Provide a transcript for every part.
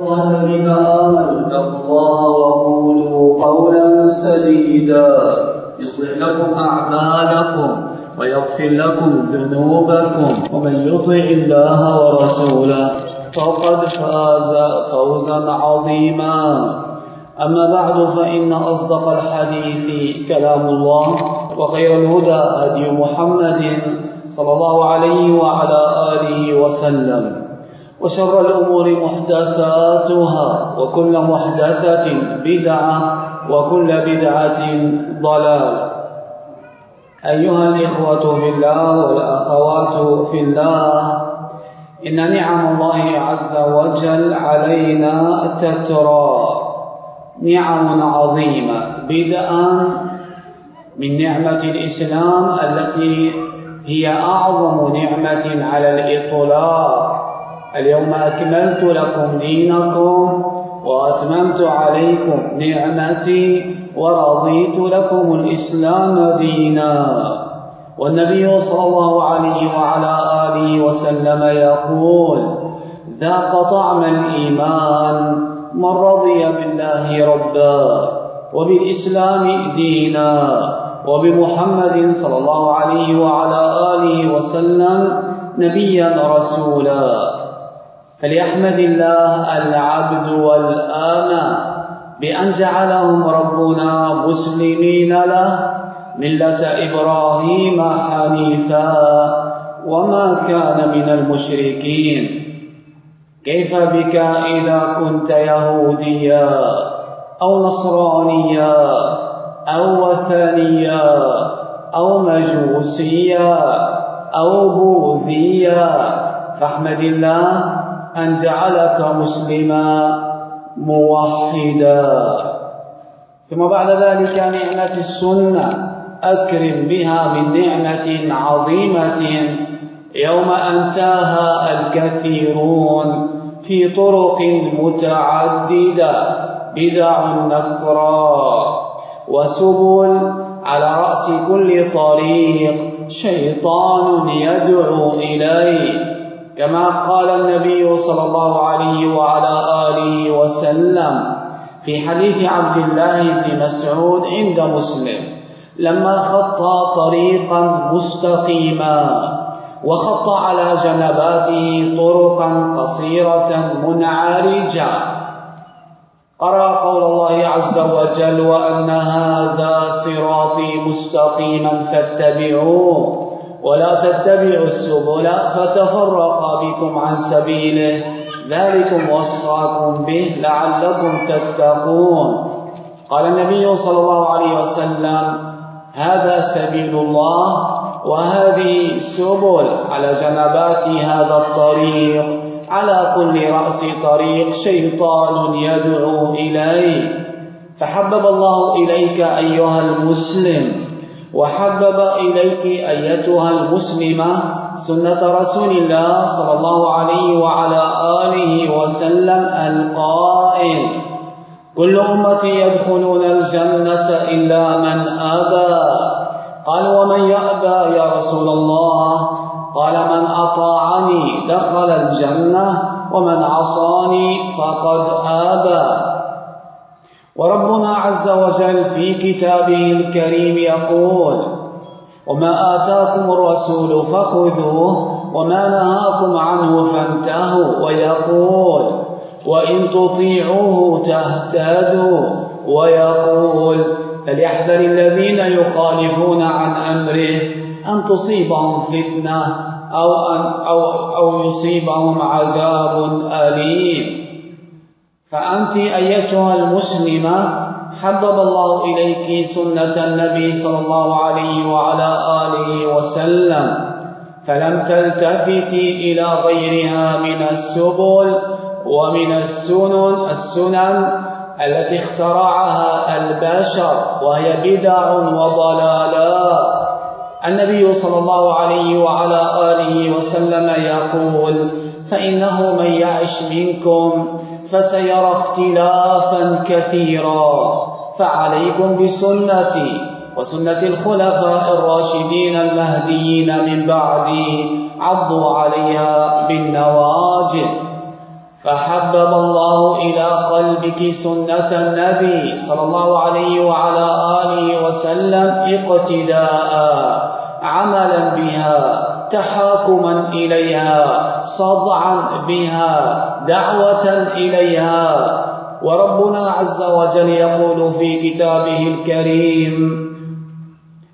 أيها الذين آمنوا اتقوا الله وقولوا قولا سديدا. يصلح لكم أعمالكم ويغفر لكم ذنوبكم. ومن يطع الله ورسوله فقد فاز فوزا عظيما. أما بعد فإن أصدق الحديث كلام الله وخير الهدى هدي محمد صلى الله عليه وعلى آله وسلم. وشر الأمور محدثاتها وكل محدثة بدعة وكل بدعة ضلال. أيها الإخوة في الله والأخوات في الله إن نعم الله عز وجل علينا تترى نعم عظيمة بدءا من نعمة الإسلام التي هي أعظم نعمة على الإطلاق. اليوم أكملت لكم دينكم وأتممت عليكم نعمتي ورضيت لكم الإسلام دينا. والنبي صلى الله عليه وعلى آله وسلم يقول ذاق طعم الإيمان من رضي بالله ربا وبالإسلام دينا. وبمحمد صلى الله عليه وعلى آله وسلم نبيا رسولا. فليحمد الله العبد والآمة بأن جعلهم ربنا مسلمين له. ملة إبراهيم حنيفا وما كان من المشركين. كيف بك إذا كنت يهوديا أو نصرانيا أو وثنيا أو مجوسيا أو بوذيا؟ فاحمد الله أن جعلك مسلما موحدا. ثم بعد ذلك نعمة السنة. أكرم بها من نعمة عظيمة يوم أنتاها الكثيرون في طرق متعددة بدع نكرا وسبل. على رأس كل طريق شيطان يدعو إليه. كما قال النبي صلى الله عليه وعلى آله وسلم في حديث عبد الله بن مسعود عند مسلم لما خط طريقا مستقيما وخط على جنباته طرقا قصيرة منعرجة. قرأ قول الله عز وجل وأن هذا صراطي مستقيما فاتبعوه. ولا تتبعوا السبل فتفرق بكم عن سبيله. ذلكم وصاكم به لعلكم تتقون. قال النبي صلى الله عليه وسلم هذا سبيل الله وهذه سبل. على جنبات هذا الطريق. على كل رأس طريق شيطان يدعو إليه. فحبب الله إليك أيها المسلم وحبب إليك أيتها المسلمة سنة رسول الله صلى الله عليه وعلى آله وسلم القائل كل أمتي يدخلون الجنة إلا من أبى. قال ومن يأبى يا رسول الله؟ قال من أطاعني دخل الجنة ومن عصاني فقد آبى. وربنا عز وجل في كتابه الكريم يقول وما آتاكم الرسول فخذوه وما نهاكم عنه فانتهوا. ويقول وإن تطيعوه تهتدوا. ويقول فليحذر الذين يخالفون عن أمره أن تصيبهم فتنة أو, أن أو, أو يصيبهم عذاب أليم. فأنت أيتها المسلمة حبب الله إليك سنة النبي صلى الله عليه وعلى آله وسلم فلم تلتفتي إلى غيرها من السبل ومن السنن السنن التي اخترعها البشر وهي بدع وضلالات. النبي صلى الله عليه وعلى آله وسلم يقول فإنه من يعش منكم فسيرى اختلافا كثيرا فعليكم بسنتي وسنة الخلفاء الراشدين المهديين من بعدي عضوا عليها بالنواجذ. فحبب الله إلى قلبك سنة النبي صلى الله عليه وعلى آله وسلم اقتداء عملا بها. تحاكما إليها صدعا بها دعوة إليها. وربنا عز وجل يقول في كتابه الكريم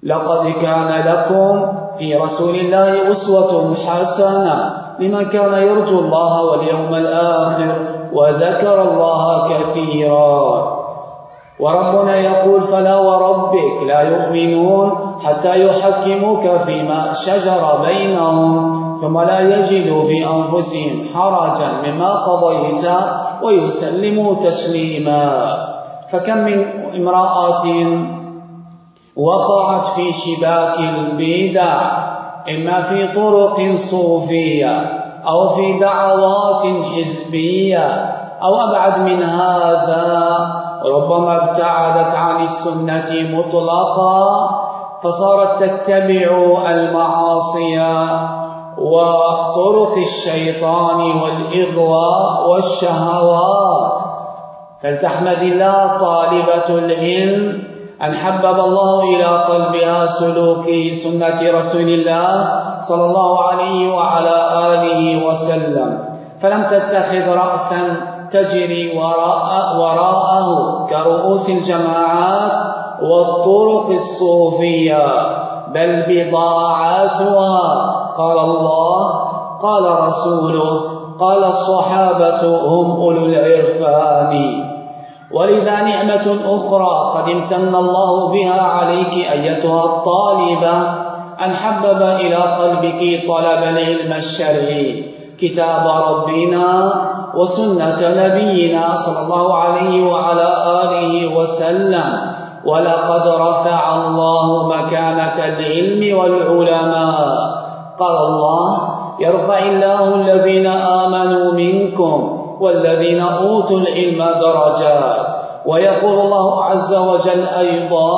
لقد كان لكم في رسول الله أسوة حسنة لمن كان يرجو الله واليوم الآخر وذكر الله كثيرا. وربنا يقول فلا وربك لا يؤمنون حتى يحكموك فيما شجر بينهم ثم لا يجدوا في أنفسهم حرجا مما قضيت ويسلموا تسليما. فكم من امرأة وقعت في شباك البدع إما في طرق صوفية أو في دعوات حزبية أو أبعد من هذا. ربما ابتعدت عن السنة مطلقا فصارت تتبع المعاصي وطرق الشيطان والإغواء والشهوات. فلتحمد الله طالبة العلم أن حبب الله إلى قلبها سلوك سنة رسول الله صلى الله عليه وعلى آله وسلم. فلم تتخذ رأسا تجري وراء وراءه كرؤوس الجماعات والطرق الصوفية. بل بضاعتها قال الله قال رسوله قال الصحابة هم أولو العرفان. ولذا نعمة أخرى قد امتن الله بها عليك أيتها الطالبة. أن حبب إلى قلبك طلب العلم الشرعي. كتاب ربنا وسنة نبينا صلى الله عليه وعلى آله وسلم. ولقد رفع الله مكانة العلم والعلماء. قال الله يرفع الله الذين آمنوا منكم والذين أوتوا العلم درجات. ويقول الله عز وجل أيضا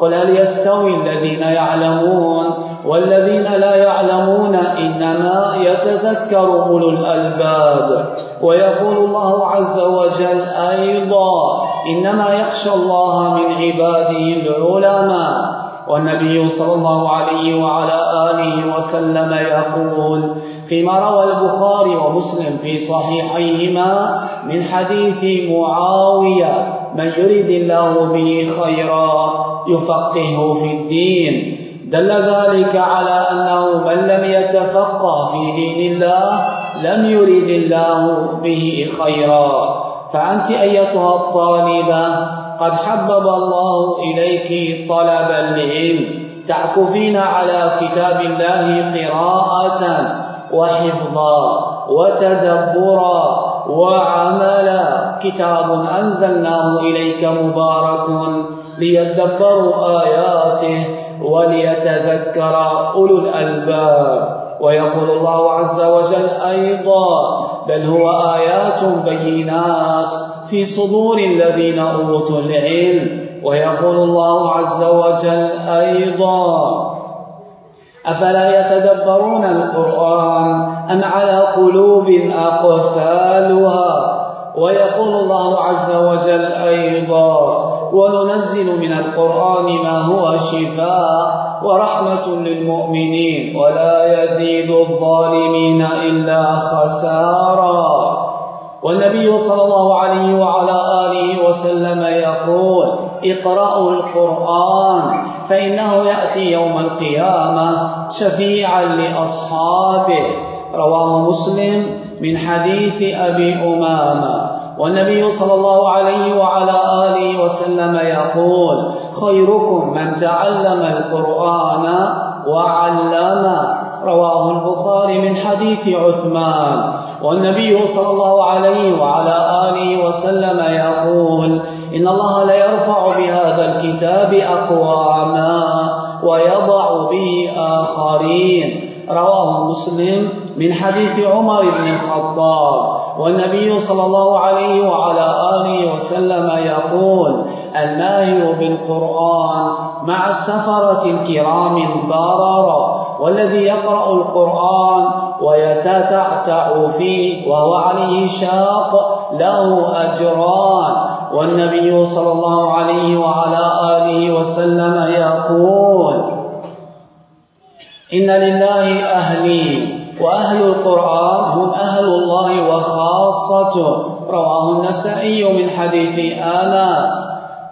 قل هل يستوي الذين يعلمون والذين لا يعلمون إنما يتذكر أولو الألباب. ويقول الله عز وجل أيضا إنما يخشى الله من عباده العلماء. والنبي صلى الله عليه وعلى آله وسلم يقول فيما روى البخاري ومسلم في صحيحيهما من حديث معاوية من يريد الله به خيرا يفقهه في الدين دل ذلك على أنه من لم يتفقه في دين الله لم يريد الله به خيرا. فأنت أيتها الطالبة قد حبب الله إليك طلب العلم تعكفين على كتاب الله قراءة وحفظا وتدبرا. وعملا كتاب أنزلناه إليك مبارك ليدبروا آياته وليتذكر أولو الألباب. ويقول الله عز وجل أيضا بل هو آيات بينات في صدور الذين أوتوا العلم. ويقول الله عز وجل أيضا أفلا يتدبرون القرآن أم على قلوب أقفالها؟ ويقول الله عز وجل أيضا وننزل من القرآن ما هو شفاء ورحمة للمؤمنين ولا يزيد الظالمين إلا خسارا. والنبي صلى الله عليه وعلى آله وسلم يقول اقرأوا القرآن فإنه يأتي يوم القيامة شفيعا لأصحابه. رواه مسلم من حديث أبي أمامة. والنبي صلى الله عليه وعلى آله وسلم يقول خيركم من تعلم القرآن وعلم رواه البخاري من حديث عثمان. والنبي صلى الله عليه وعلى آله وسلم يقول إن الله لا يرفع بهذا الكتاب أقواما ويضع به آخرين. رواه مسلم من حديث عمر بن الخطاب. والنبي صلى الله عليه وعلى آله وسلم يقول الماهر بالقرآن مع السفرة الكرام البررة والذي يقرأ القرآن ويتتعتع فيه وهو عليه شاق له أجران. والنبي صلى الله عليه وعلى آله وسلم يقول إن لله أهلين وأهل القرآن هم أهل الله وخاصته. رواه النسائي من حديث آناس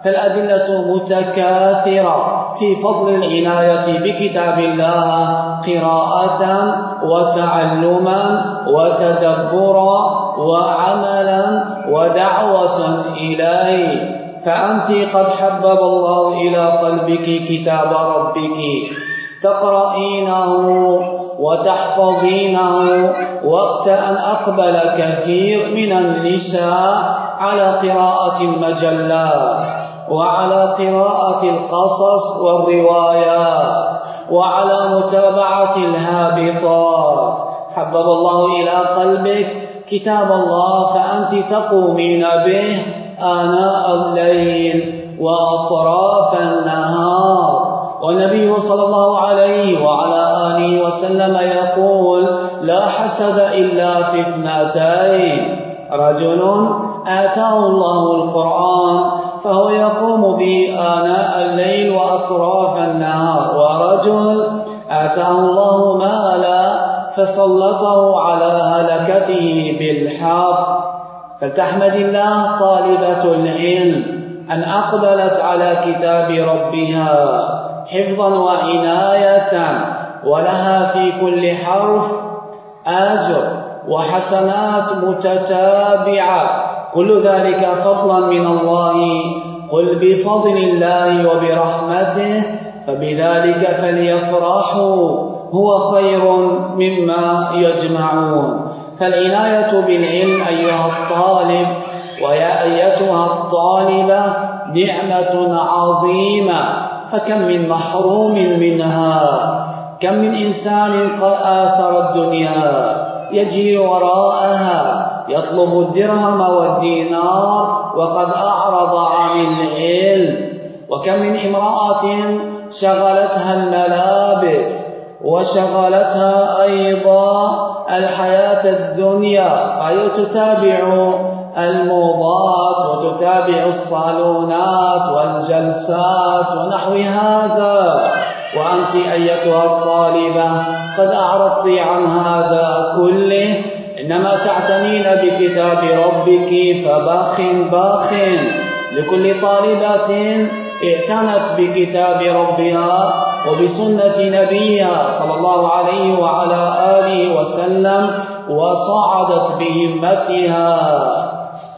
فالأدلة متكاثرة في فضل العناية بكتاب الله قراءة وتعلما وتدبرا وعملا ودعوة إليه. فأنت قد حبب الله إلى قلبك كتاب ربك. تقرأينه وتحفظينه وقت أن أقبل كثير من النساء على قراءة المجلات وعلى قراءة القصص والروايات وعلى متابعة الهابطات. حبب الله إلى قلبك. كتاب الله فأنت تقومين به آناء الليل وأطراف النهار. والنبي صلى الله عليه وعلى آله وسلم يقول لا حسد إلا في اثنتين رجل آتاه الله القرآن فهو يقوم به آناء الليل وأطراف النهار. ورجل آتاه الله مالا فسلطه على هلكته بالحق. فلتحمد الله طالبة العلم أن أقبلت على كتاب ربها حفظا وعناية ولها في كل حرف آجر وحسنات متتابعة. كل ذلك فضلا من الله. قل بفضل الله وبرحمته فبذلك فليفرحوا هو خير مما يجمعون. فالعناية بالعلم أيها الطالب ويا أيتها الطالبة نعمة عظيمة. فكم من محروم منها كم من إنسان قد آثر الدنيا يجري وراءها. يطلب الدرهم والدينار وقد أعرض عن العلم. وكم من امرأة شغلتها الملابس وشغلتها أيضا الحياة الدنيا فهي تتابع الموضات وتتابع الصالونات والجلسات ونحو هذا. وأنت أيتها الطالبة قد أعرضت عن هذا كله إنما تعتنين بكتاب ربك فباخ باخ. لكل طالبة اعتنت بكتاب ربها وبسنة نبيها صلى الله عليه وعلى آله وسلم وصعدت بهمتها.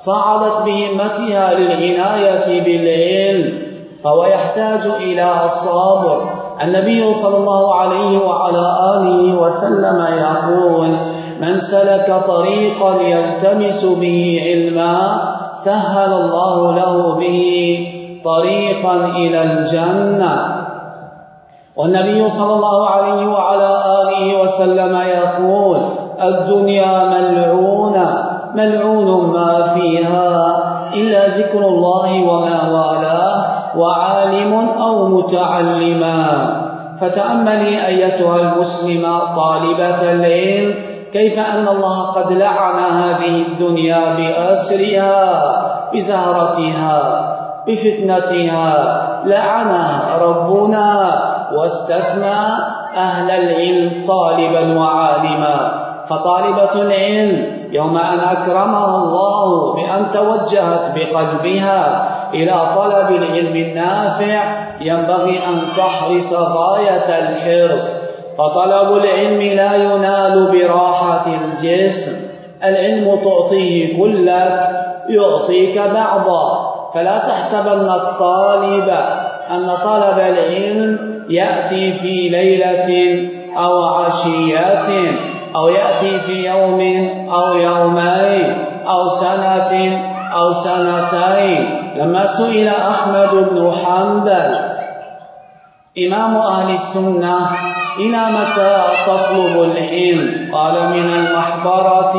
صعدت بهمتها للعناية بالعلم. فهو يحتاج إلى الصبر. النبي صلى الله عليه وعلى آله وسلم يقول من سلك طريقا يلتمس به علما سهل الله له به طريقا إلى الجنة. والنبي صلى الله عليه وعلى آله وسلم يقول الدنيا ملعونة ملعون ما فيها إلا ذكر الله وما والاه وعالم أو متعلما. فتأملي أيتها المسلمة طالبة العلم كيف أن الله قد لعن هذه الدنيا بأسرها بزهرتها بفتنتها لعنها ربنا واستثنى أهل العلم طالبا وعالما. فطالبة العلم يوم أن أكرمها الله بأن توجهت بقلبها إلى طلب العلم النافع ينبغي أن تحرص غاية الحرص فطلب العلم لا ينال براحة الجسم. العلم تعطيه كلك يعطيك بعضا. فلا تحسبن الطالب أن طلب العلم يأتي في ليلة أو عشيات أو يأتي في يوم أو يومين أو سنة أو سنتين. لما سئل أحمد بن حنبل إمام أهل السنة إلى متى تطلب العلم؟ قال من المحبرة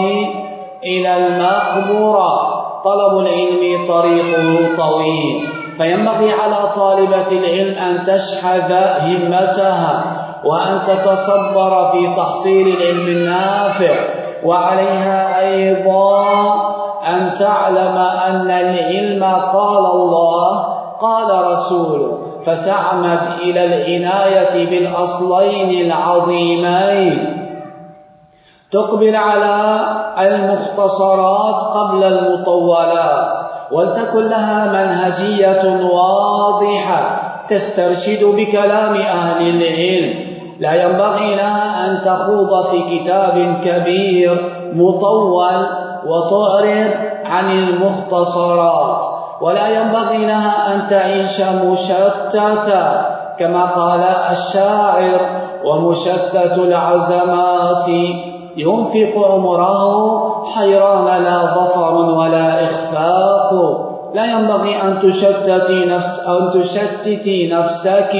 إلى المقبرة طلب العلم طريقه طويل. فينبغي على طالبة العلم أن تشحذ همتها وأن تتصبر في تحصيل العلم النافع. وعليها أيضا أن تعلم أن العلم قال الله قال رسوله. فتعمد إلى العناية بالأصلين العظيمين. تقبل على المختصرات قبل المطولات ولتكن لها منهجية واضحة تسترشد بكلام أهل العلم. لا ينبغي لها أن تخوض في كتاب كبير مطول وتعرض عن المختصرات. ولا ينبغي لها أن تعيش مشتتا كما قال الشاعر ومشتت العزمات. ينفق عمره حيران لا ظفر ولا إخفاق. لا ينبغي أن تشتتي, نفس أن تشتتي نفسك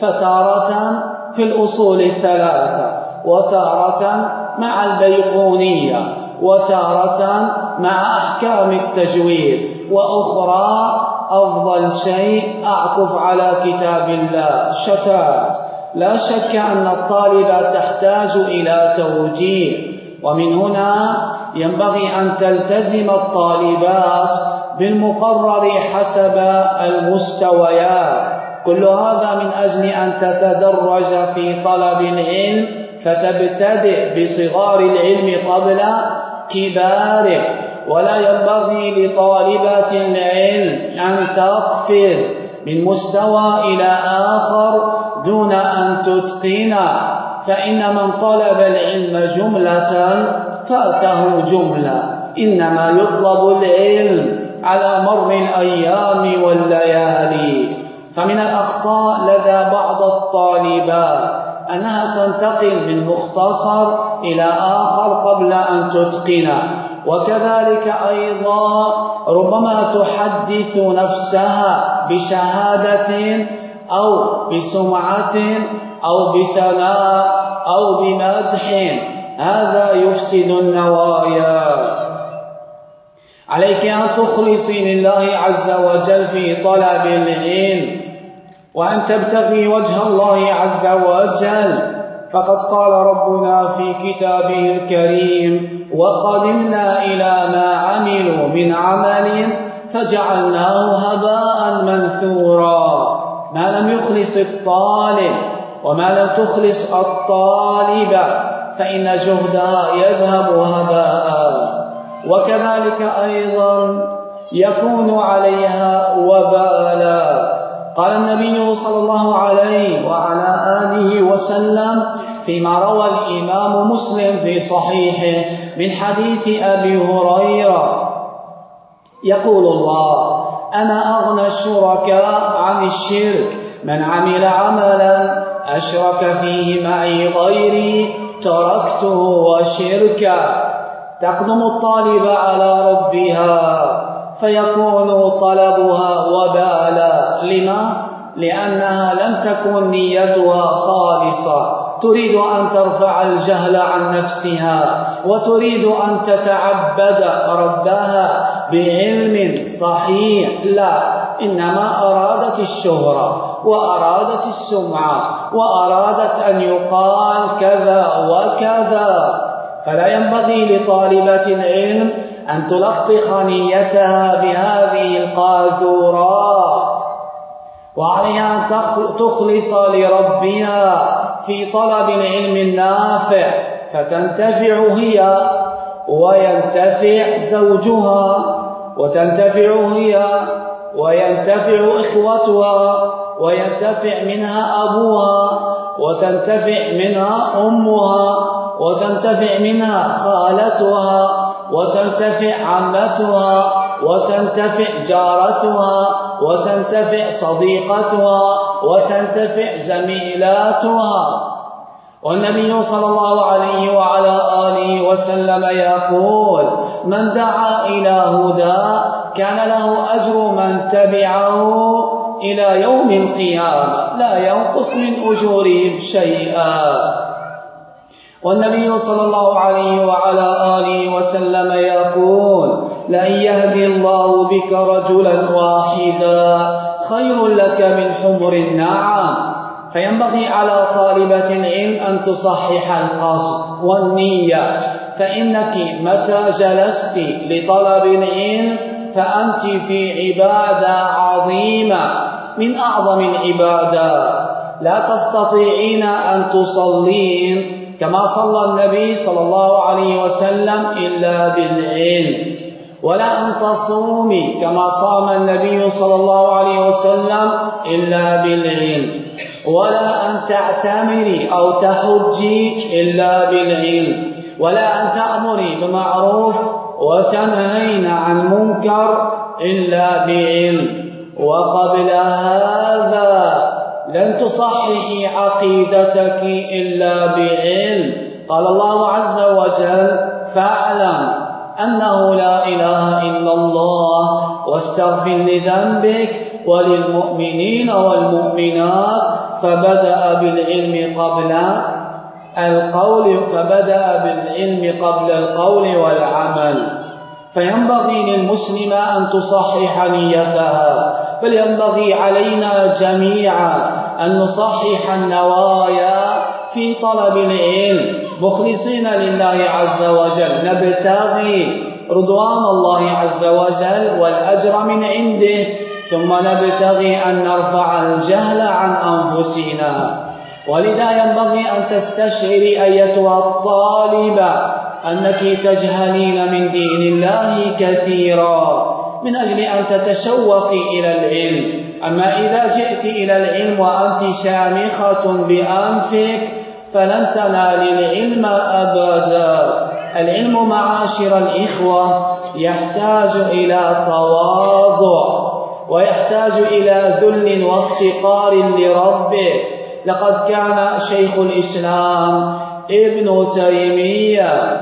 فتارة في الأصول الثلاثة وتارة مع البيقونية. وتارة مع أحكام التجويد. وأخرى أفضل شيء أعكف على كتاب الله. شتات. لا شك أن الطالب تحتاج إلى توجيه. ومن هنا ينبغي أن تلتزم الطالبات بالمقرر حسب المستويات. كل هذا من أجل أن تتدرج في طلب العلم فتبتدئ بصغار العلم قبل كباره ولا ينبغي لطالبات العلم أن تقفز من مستوى إلى آخر دون أن تتقن فإن من طلب العلم جملة فاته جملة. إنما يطلب العلم على مر الأيام والليالي. فمن الأخطاء لدى بعض الطالبات أنها تنتقل من مختصر إلى آخر قبل أن تتقن. وكذلك أيضا ربما تحدث نفسها بشهادة أو بسمعة أو بثناء أو بمدح. هذا يفسد النوايا. عليك أن تخلصي لله عز وجل في طلب العلم. وأن تبتغي وجه الله عز وجل. فقد قال ربنا في كتابه الكريم وقدمنا إلى ما عملوا من عمل فجعلناه هباء منثورا. ما لم يخلص الطالب وما لم تخلص الطالب فإن جهدها يذهب هباء. وكذلك أيضا يكون عليها وبالا. قال النبي صلى الله عليه وعلى آله وسلم فيما روى الإمام مسلم في صحيحه من حديث أبي هريرة. يقول الله أنا أغنى الشركاء عن الشرك من عمل عملا أشرك فيه معي غيري تركته وشركا تقدم الطالب على ربها. فيكون طلبها وبالا. لما؟ لأنها لم تكن نيتها خالصة. تريد أن ترفع الجهل عن نفسها وتريد أن تتعبد ربها بعلم صحيح. لا إنما أرادت الشهرة وأرادت السمعة وأرادت أن يقال كذا وكذا. فلا ينبغي لطالبة العلم أن تلطخ نيتها بهذه القاذورات وعليها أن تخلص لربها في طلب العلم النافع فتنتفع هي وينتفع زوجها وتنتفع هي وينتفع إخوتها وينتفع منها أبوها وتنتفع منها أمها وتنتفع منها خالتها وتنتفع عمتها وتنتفع جارتها وتنتفع صديقتها وتنتفع زميلاتها. والنبي صلى الله عليه وعلى آله وسلم يقول من دعا إلى هدى كان له أجر من تبعه إلى يوم القيامة لا ينقص من أجورهم شيئا. والنبي صلى الله عليه وعلى آله وسلم يقول لأن يهدي الله بك رجلا واحدا خير لك من حمر النعم. فينبغي على طالبة العلم أن تصحح القصد والنية فإنك متى جلست لطلب العلم فأنت في عبادة عظيمة من أعظم العبادات. لا تستطيعين أن تصلين كما صلى النبي صلى الله عليه وسلم إلا بالعلم. ولا أن تصومي كما صام النبي صلى الله عليه وسلم إلا بالعلم. ولا أن تعتمري أو تحجي إلا بالعلم. ولا أن تأمري بمعروف وتنهين عن منكر إلا بعلم. وقبل هذا لن تصححي عقيدتك إلا بعلم. قال الله عز وجل فاعلم أنه لا إله إلا الله واستغفر لذنبك وللمؤمنين والمؤمنات. فبدأ بالعلم قبل القول فبدأ بالعلم قبل القول والعمل. فينبغي للمسلم أن تصحح نيتها بل ينبغي علينا جميعا أن نصحح النوايا في طلب العلم. مخلصين لله عز وجل. نبتغي رضوان الله عز وجل والأجر من عنده. ثم نبتغي أن نرفع الجهل عن أنفسنا. ولذا ينبغي أن تستشعري أيتها الطالبة أنك تجهلين من دين الله كثيرا. من أجل أن تتشوقي إلى العلم. أما إذا جئت إلى العلم وأنت شامخة بأنفك فلن تنالي العلم أبدا. العلم معاشر الإخوة يحتاج إلى تواضع ويحتاج إلى ذل وافتقار لربك. لقد كان شيخ الإسلام ابن تيمية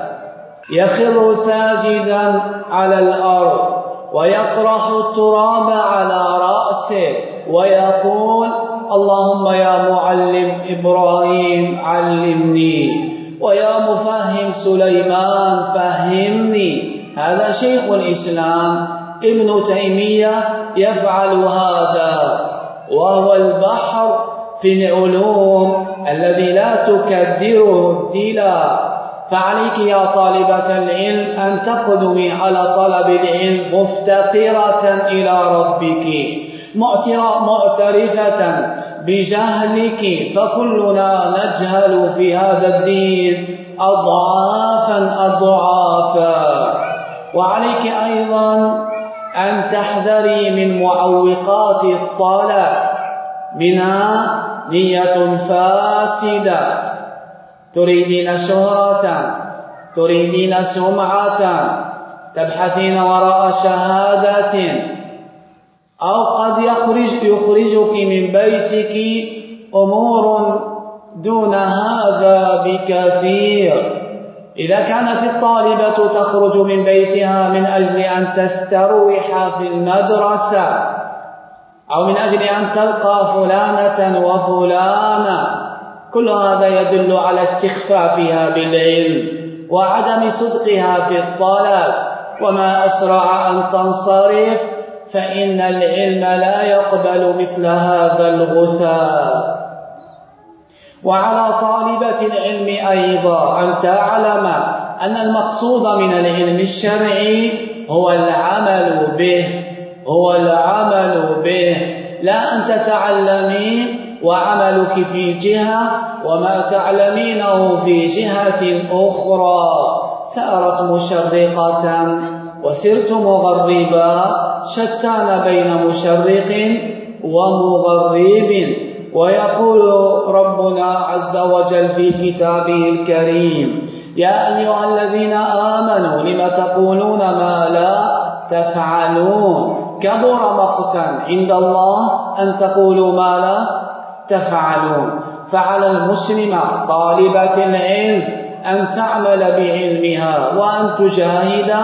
يخر ساجدا على الأرض. ويطرح التراب على رأسه ويقول اللهم يا معلم إبراهيم علمني ويا مفهم سليمان فهمني. هذا شيخ الإسلام ابن تيمية يفعل هذا وهو البحر في العلوم الذي لا تكدره الدلا فعليك يا طالبة العلم أن تقدمي على طلب العلم مفتقرة إلى ربك معترفة بجهلك فكلنا نجهل في هذا الدين أضعافا أضعافا. وعليك أيضا أن تحذري من معوقات الطلب منها نية فاسدة. تريدين شهرة تريدين سمعة تبحثين وراء شهادة أو قد يخرج يخرجك من بيتك أمور دون هذا بكثير. إذا كانت الطالبة تخرج من بيتها من أجل أن تستروح في المدرسة أو من أجل أن تلقى فلانة وفلانا كل هذا يدل على استخفافها بالعلم وعدم صدقها في الطلب. وما أسرع أن تنصرف فإن العلم لا يقبل مثل هذا الغثاء. وعلى طالبة العلم أيضا أن تعلم أن المقصود من العلم الشرعي هو العمل به هو العمل به. لا أن تتعلمي وعملك في جهة وما تعلمينه في جهة أخرى. سأرت مشرقة وسرت مغربا. شتان بين مشرق ومغرب. ويقول ربنا عز وجل في كتابه الكريم يا أيها الذين آمنوا لم تقولون ما لا تفعلون؟ كبر مقتا عند الله أن تقولوا ما لا تفعلون. فعلى المسلمة طالبة العلم أن تعمل بعلمها وأن تجاهد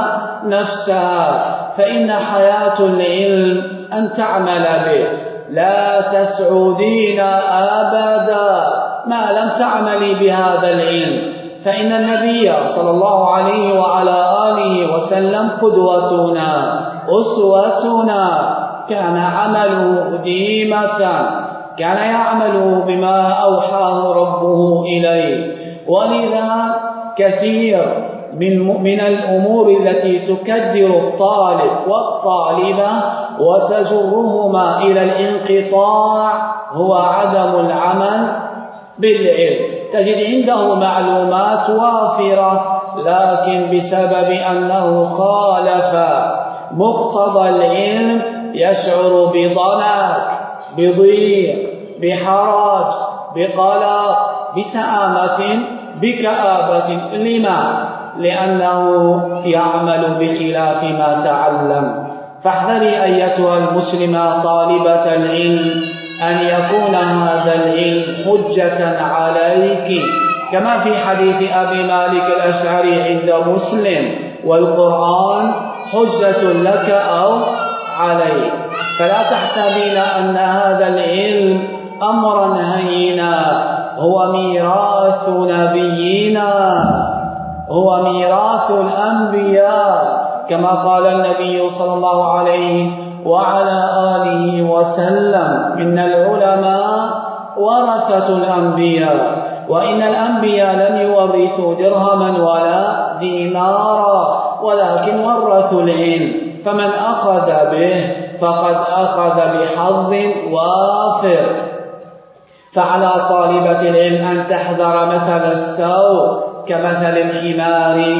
نفسها. فإن حياة العلم أن تعمل به. لا تسعودين أبدا ما لم تعملي بهذا العلم. فإن النبي صلى الله عليه وعلى آله وسلم قدوتنا أسوتنا كان عمله ديمة. كان يعمل بما أوحاه ربه إليه. ولذا كثير من من الأمور التي تكدر الطالب والطالبة وتجرهما إلى الانقطاع هو عدم العمل بالعلم. تجد عنده معلومات وافرة لكن بسبب أنه خالف مقتضى العلم يشعر بضنك بضيق بحرج بقلق بسآمة بكآبة لما لأنه يعمل بخلاف ما تعلم. فاحذري أيتها المسلمة طالبة العلم أن يكون هذا العلم حجة عليك. كما في حديث أبي مالك الأشعري عند مسلم والقرآن حجة لك أو عليك. فلا تحسبين أن هذا العلم أمرا هينا هو ميراث نبينا هو ميراث الأنبياء كما قال النبي صلى الله عليه وعلى آله وسلم إن العلماء ورثة الأنبياء وإن الأنبياء لم يورثوا درهما ولا دينارا ولكن ورثوا العلم فمن أخذ به فقد أخذ بحظ وافر. فعلى طالبة العلم أن تحذر مثل السوء كمثل الحمار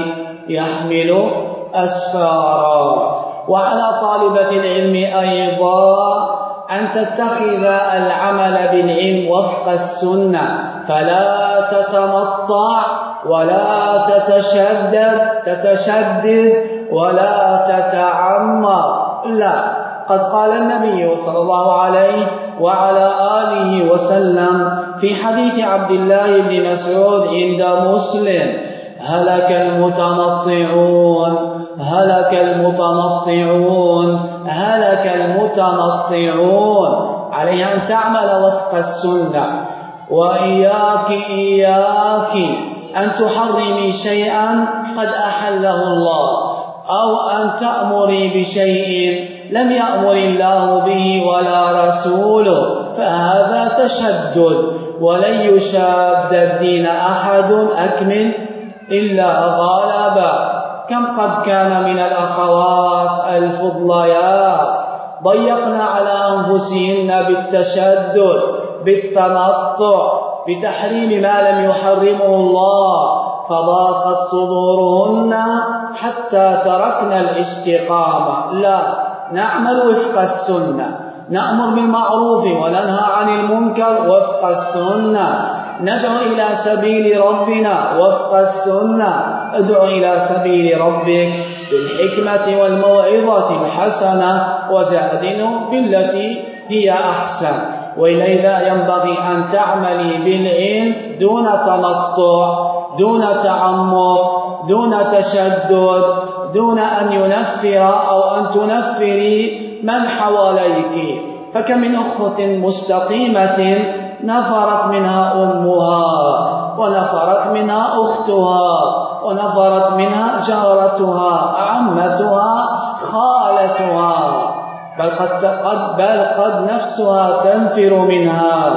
يحمل أسفارا. وعلى طالبة العلم أيضا أن تتخذ العمل بالعلم وفق السنة فلا تتمطع ولا تتشدد تتشدد ولا تتعمق. لا. قد قال النبي صلى الله عليه وعلى آله وسلم في حديث عبد الله بن مسعود عند مسلم هلك المتمطعون هلك المتمطعون هلك المتمطعون عليها أن تعمل وفق السنة. وإياك إياك أن تحرمي شيئا قد أحله الله أو أن تأمري بشيء لم يأمر الله به ولا رسوله فهذا تشدد. ولن يشاد الدين أحد أكمل إلا غالبا كم قد كان من الأخوات الفضليات ضيقنا على أنفسهن بالتشدد بالتمطع بتحريم ما لم يحرمه الله فضاقت صدورهن حتى تركنا الاستقامة. لا. نعمل وفق السنة. نأمر بالمعروف وننهى عن المنكر وفق السنة. ندعو إلى سبيل ربنا وفق السنة. ادعو إلى سبيل ربك بالحكمة والموعظة الحسنة وزادنه بالتي هي أحسن. وإلى ينبغي أن تعملي بالعلم دون تنطع دون تعمق دون تشدد. دون أن ينفر أو أن تنفري من حواليك. فكم من أخوة مستقيمة نفرت منها أمها ونفرت منها أختها ونفرت منها جارتها عمتها خالتها. بل قد, قد, بل قد نفسها تنفر منها.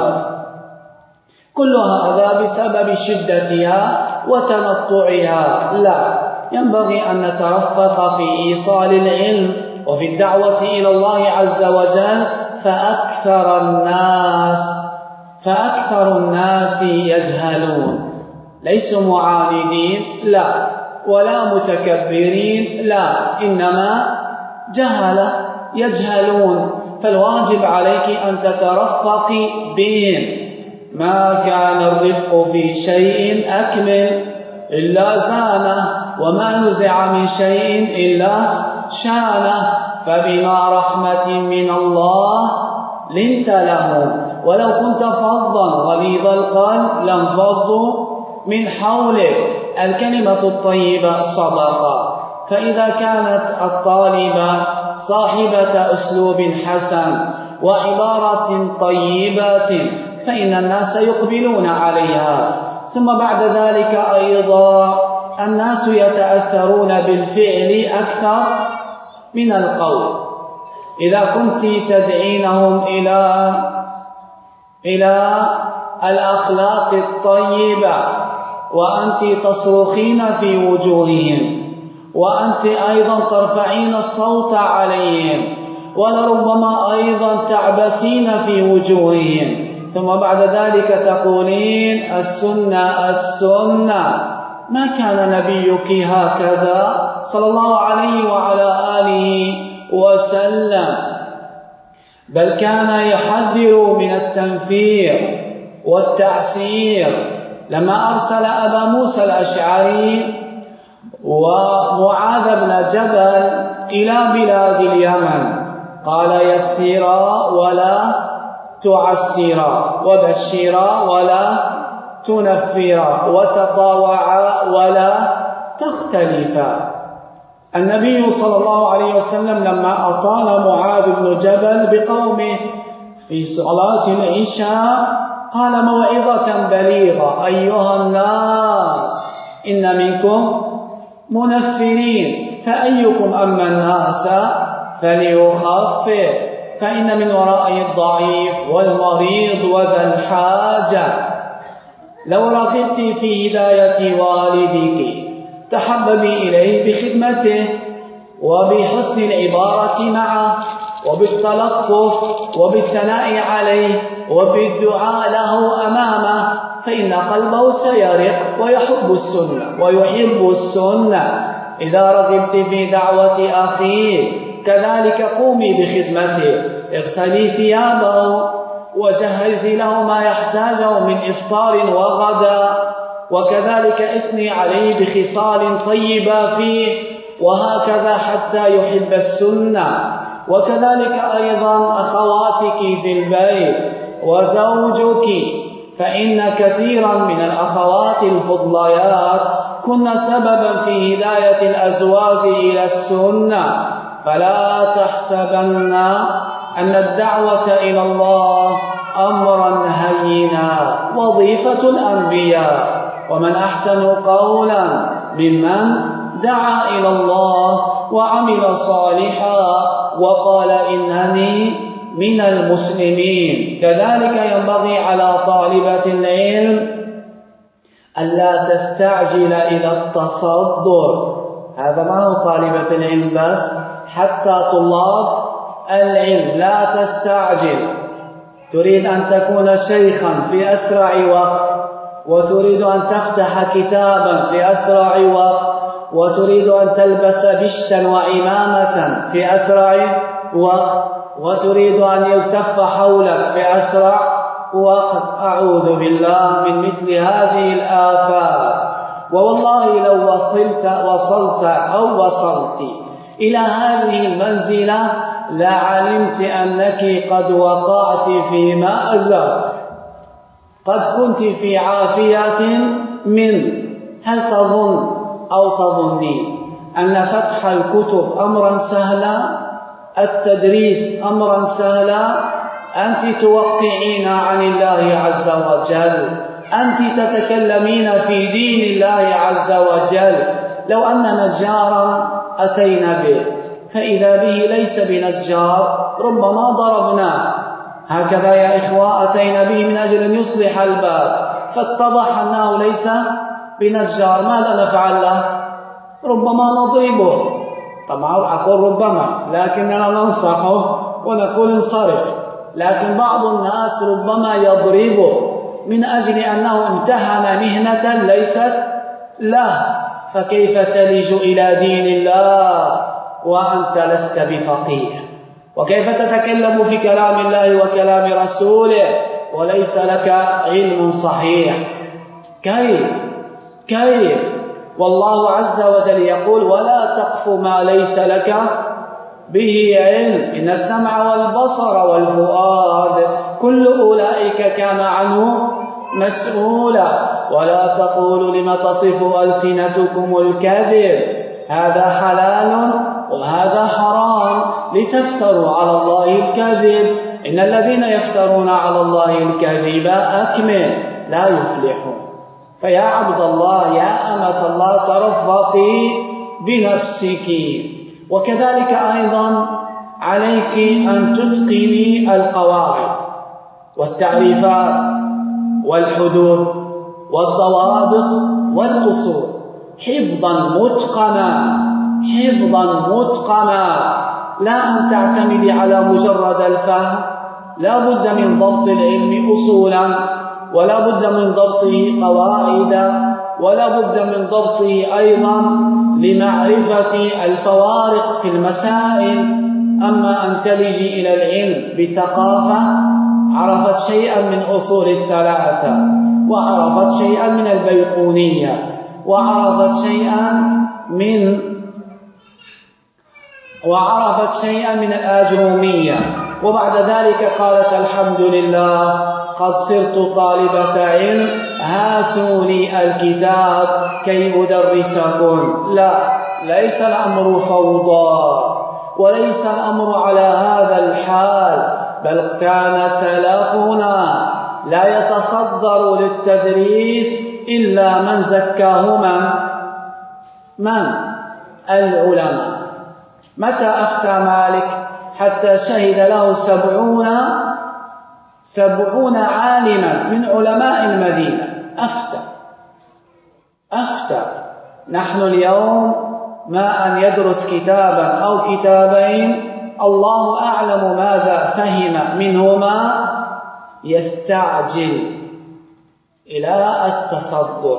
كل هذا بسبب شدتها وتنطعها. لا. ينبغي أن نترفق في إيصال العلم وفي الدعوة إلى الله عز وجل فأكثر الناس فأكثر الناس يجهلون. ليسوا معاندين؟ لا. ولا متكبرين؟ لا. إنما جهل يجهلون. فالواجب عليك أن تترفقي بهم. ما كان الرفق في شيء أكمل إلا زانه. وما نزع من شيء إلا شانه فبما رحمة من الله لنت له. ولو كنت فظا غليظ القلب لانفضوا من حولك. الكلمة الطيبة صدقة. فإذا كانت الطالبة صاحبة أسلوب حسن وعبارة طيبة فإن الناس يقبلون عليها. ثم بعد ذلك أيضا الناس يتأثرون بالفعل أكثر من القول. إذا كنت تدعينهم إلى إلى الأخلاق الطيبة وأنت تصرخين في وجوههم وأنت أيضا ترفعين الصوت عليهم ولربما أيضا تعبسين في وجوههم. ثم بعد ذلك تقولين السنة السنة. ما كان نبيك هكذا صلى الله عليه وعلى آله وسلم. بل كان يحذر من التنفير والتعسير. لما أرسل أبا موسى الأشعري ومعاذ بن جبل إلى بلاد اليمن قال يسيرا ولا تعسرا وبشرا ولا تنفرا وتطاوعا ولا تختلفا النبي صلى الله عليه وسلم لما أطال معاذ بن جبل بقومه في صلاة العشاء قال موعظة بليغة. أيها الناس إن منكم منفرين. فأيكم أما الناس فليخفف. فإن من ورائه الضعيف والمريض وذا الحاجة. لو رغبت في هداية والدك تحببي إليه بخدمته وبحسن العبارة معه وبالتلطف وبالثناء عليه وبالدعاء له أمامه فإن قلبه سيرق ويحب السنة ويحب السنة. إذا رغبت في دعوة أخيه كذلك قومي بخدمته اغسلي ثيابه وجهزي له ما يحتاجه من إفطار وغدا وكذلك إثني عليه بخصال طيبة فيه وهكذا حتى يحب السنة. وكذلك أيضا أخواتك في البيت وزوجك فإن كثيرا من الأخوات الفضليات كن سببا في هداية الأزواج إلى السنة. فلا تحسبن أن الدعوة إلى الله أمرا هينا وظيفة الأنبياء. ومن أحسن قولا ممن دعا إلى الله وعمل صالحا وقال إنني من المسلمين. كذلك ينبغي على طالبة العلم ألا تستعجل إلى التصدر. هذا ما هو طالبة العلم بس حتى طلاب العلم لا تستعجل. تريد أن تكون شيخا في أسرع وقت وتريد أن تفتح كتابا في أسرع وقت وتريد أن تلبس بشتا وعمامة في أسرع وقت وتريد أن يلتف حولك في أسرع وقت. أعوذ بالله من مثل هذه الآفات. ووالله لو وصلت وصلت أو وصلت إلى هذه المنزلة لعلمت أنك قد وقعت في مأزق قد كنت في عافية من هل تظن أو تظنين أن فتح الكتب أمرا سهلا؟ التدريس أمرا سهلا؟ أنت توقعين عن الله عز وجل؟ أنت تتكلمين في دين الله عز وجل؟ لو أن نجارا أتينا به. فإذا به ليس بنجار ربما ضربناه هكذا يا إخوة أتينا به من أجل أن يصلح الباب. فاتضح أنه ليس بنجار. ماذا نفعل له؟ ربما نضربه. طبعا أقول ربما لكننا ننصحه ونقول انصرف. لكن بعض الناس ربما يضربه من أجل أنه امتهن مهنة ليست له. فكيف تلج إلى دين الله وأنت لست بفقيه؟ وكيف تتكلم في كلام الله وكلام رسوله وليس لك علم صحيح؟ كيف؟ كيف؟ والله عز وجل يقول ولا تقف ما ليس لك به علم. إن السمع والبصر والفؤاد كل أولئك كان عنه مسؤولا ولا تقولوا لما تصف ألسنتكم الكذب. هذا حلال وهذا حرام. لتفتروا على الله الكذب. إن الذين يفترون على الله الكذب أكمل. لا يفلحون. فيا عبد الله يا أمة الله ترفقي بنفسك. وكذلك أيضا عليك أن تتقني القواعد والتعريفات. والحدود والضوابط والأصول حفظا متقنا حفظا متقنا. لا أن تعتمد على مجرد الفهم. لا بد من ضبط العلم أصولا ولا بد من ضبطه قواعد ولا بد من ضبطه أيضا لمعرفة الفوارق في المسائل. أما أن تلجي إلى العلم بثقافة عرفت شيئا من أصول الثلاثة وعرفت شيئا من البيقونية وعرفت شيئا من وعرفت شيئا من الآجرومية. وبعد ذلك قالت الحمد لله قد صرت طالبة علم هاتوا لي الكتاب كي أدرسكم. لا ليس الأمر فوضى. وليس الأمر على هذا الحال بل كان سلفنا لا يتصدر للتدريس إلا من زكاه من؟ من؟ العلماء. متى أفتى مالك حتى شهد له سبعون سبعون عالما من علماء المدينة؟ أفتى أفتى نحن اليوم ما أن يدرس كتابا أو كتابين الله أعلم ماذا فهم منهما. يستعجل إلى التصدر.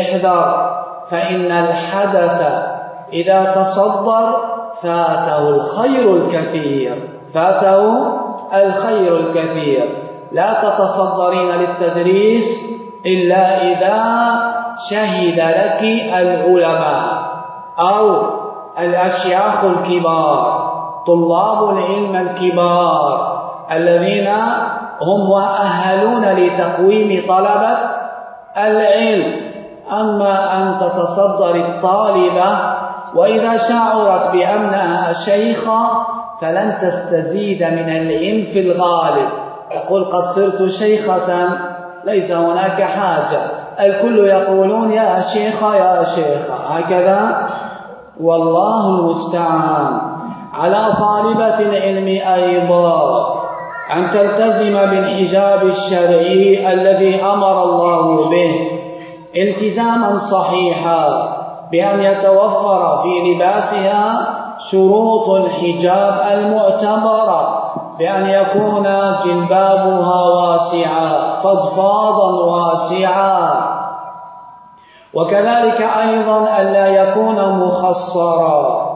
احذر فإن الحدث إذا تصدر فاته الخير الكثير. فاته الخير الكثير. لا تتصدرين للتدريس إلا إذا شهد لك العلماء. أو الأشياخ الكبار طلاب العلم الكبار الذين هم مؤهلون لتقويم طلبة العلم. أما أن تتصدر الطالبة وإذا شعرت بأنها شيخة فلن تستزيد من العلم في الغالب. تقول قد صرت شيخة ليس هناك حاجة. الكل يقولون يا شيخة يا شيخة. هكذا والله المستعان. على طالبة العلم أيضا أن تلتزم بالحجاب الشرعي الذي أمر الله به التزاما صحيحا بأن يتوفر في لباسها شروط الحجاب المعتبرة بأن يكون جلبابها واسعا فضفاضا واسعا. وكذلك أيضا ألا يكون مخصرا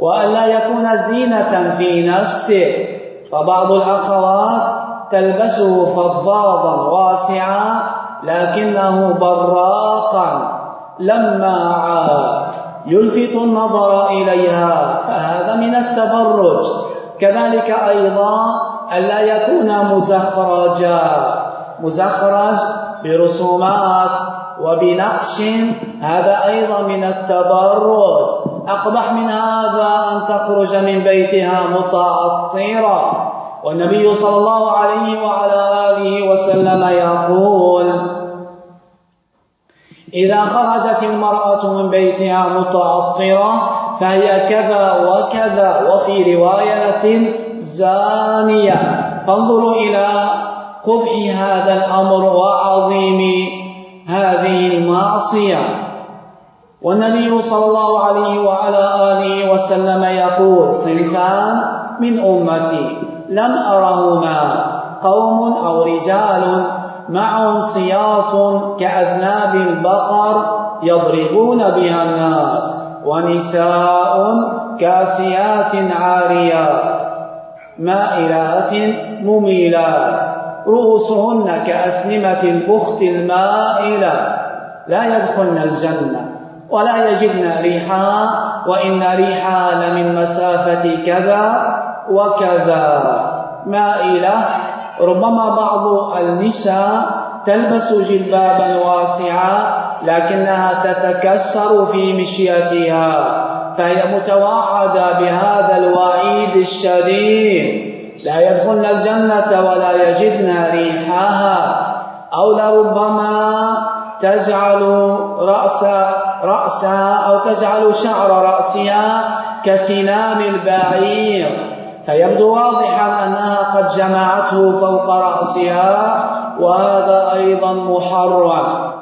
وألا يكون زينة في نفسه. فبعض الأخوات تلبسه فضفاضا واسعا لكنه براقا لما يلفت النظر إليها فهذا من التبرج. كذلك أيضا ألا يكون مزخرجا مزخرج برسومات وبنقش. هذا أيضا من التبرج أقبح من هذا أن تخرج من بيتها متعطرة. والنبي صلى الله عليه وعلى آله وسلم يقول إذا خرجت المرأة من بيتها متعطرة فهي كذا وكذا. وفي رواية زانية. فانظروا إلى قبح هذا الأمر وعظيم هذه المعصية. والنبي صلى الله عليه وعلى آله وسلم يقول صنفان من أمتي لم أرهما قوم أو رجال معهم سياط كأذناب البقر يضربون بها الناس ونساء كأسيات عاريات مائلات مميلات. رؤوسهن كأسنمة البخت المائلة. لا يدخلن الجنة ولا يجدن ريحها وإن ريحها لمن مسافة كذا وكذا. مائلة. ربما بعض النساء تلبس جلبابا واسعا لكنها تتكسر في مشيتها فهي متوعدة بهذا الوعيد الشديد. لا يدخلن الجنة ولا يجدن ريحها أو لربما تجعل رأس رأسها أو تجعل شعر رأسها كسنام البعير. فيبدو واضحا أنها قد جمعته فوق رأسها وهذا أيضا محرم.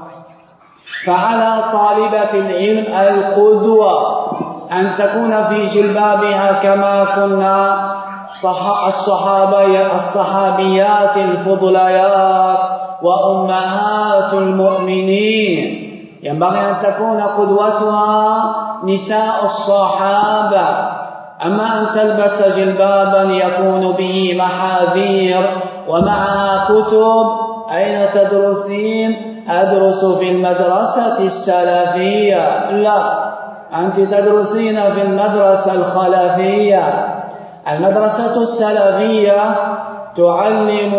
فعلى طالبة العلم القدوة أن تكون في جلبابها كما كنا الصحابة الصحابيات الفضليات وأمهات المؤمنين. ينبغي أن تكون قدوتها نساء الصحابة أما أن تلبس جلبابا يكون به محاذير ومعها كتب أين تدرسين أدرس في المدرسة السلفية لا أنت تدرسين في المدرسة الخلفية المدرسة السلفية تعلم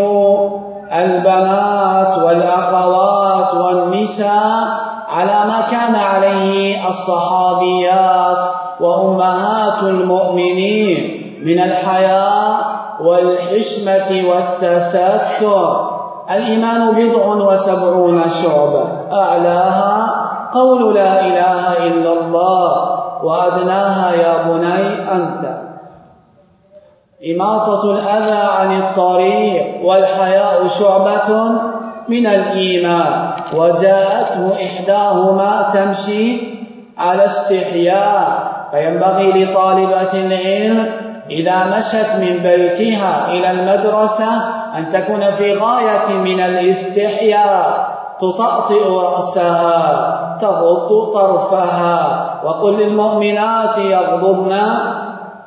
البنات والأخوات والنساء على ما كان عليه الصحابيات وأمهات المؤمنين من الحياء والحشمة والتستر. الإيمان بضع وسبعون شعبة. أعلاها قول لا إله إلا الله وأدناها يا بني أنت. إماطة الأذى عن الطريق والحياء شعبة من الإيمان وجاءته إحداهما تمشي على استحياء فينبغي لطالبة العلم إذا مشت من بيتها إلى المدرسة أن تكون في غاية من الاستحياء تطأطئ رأسها تغض طرفها وقل للمؤمنات يغضضن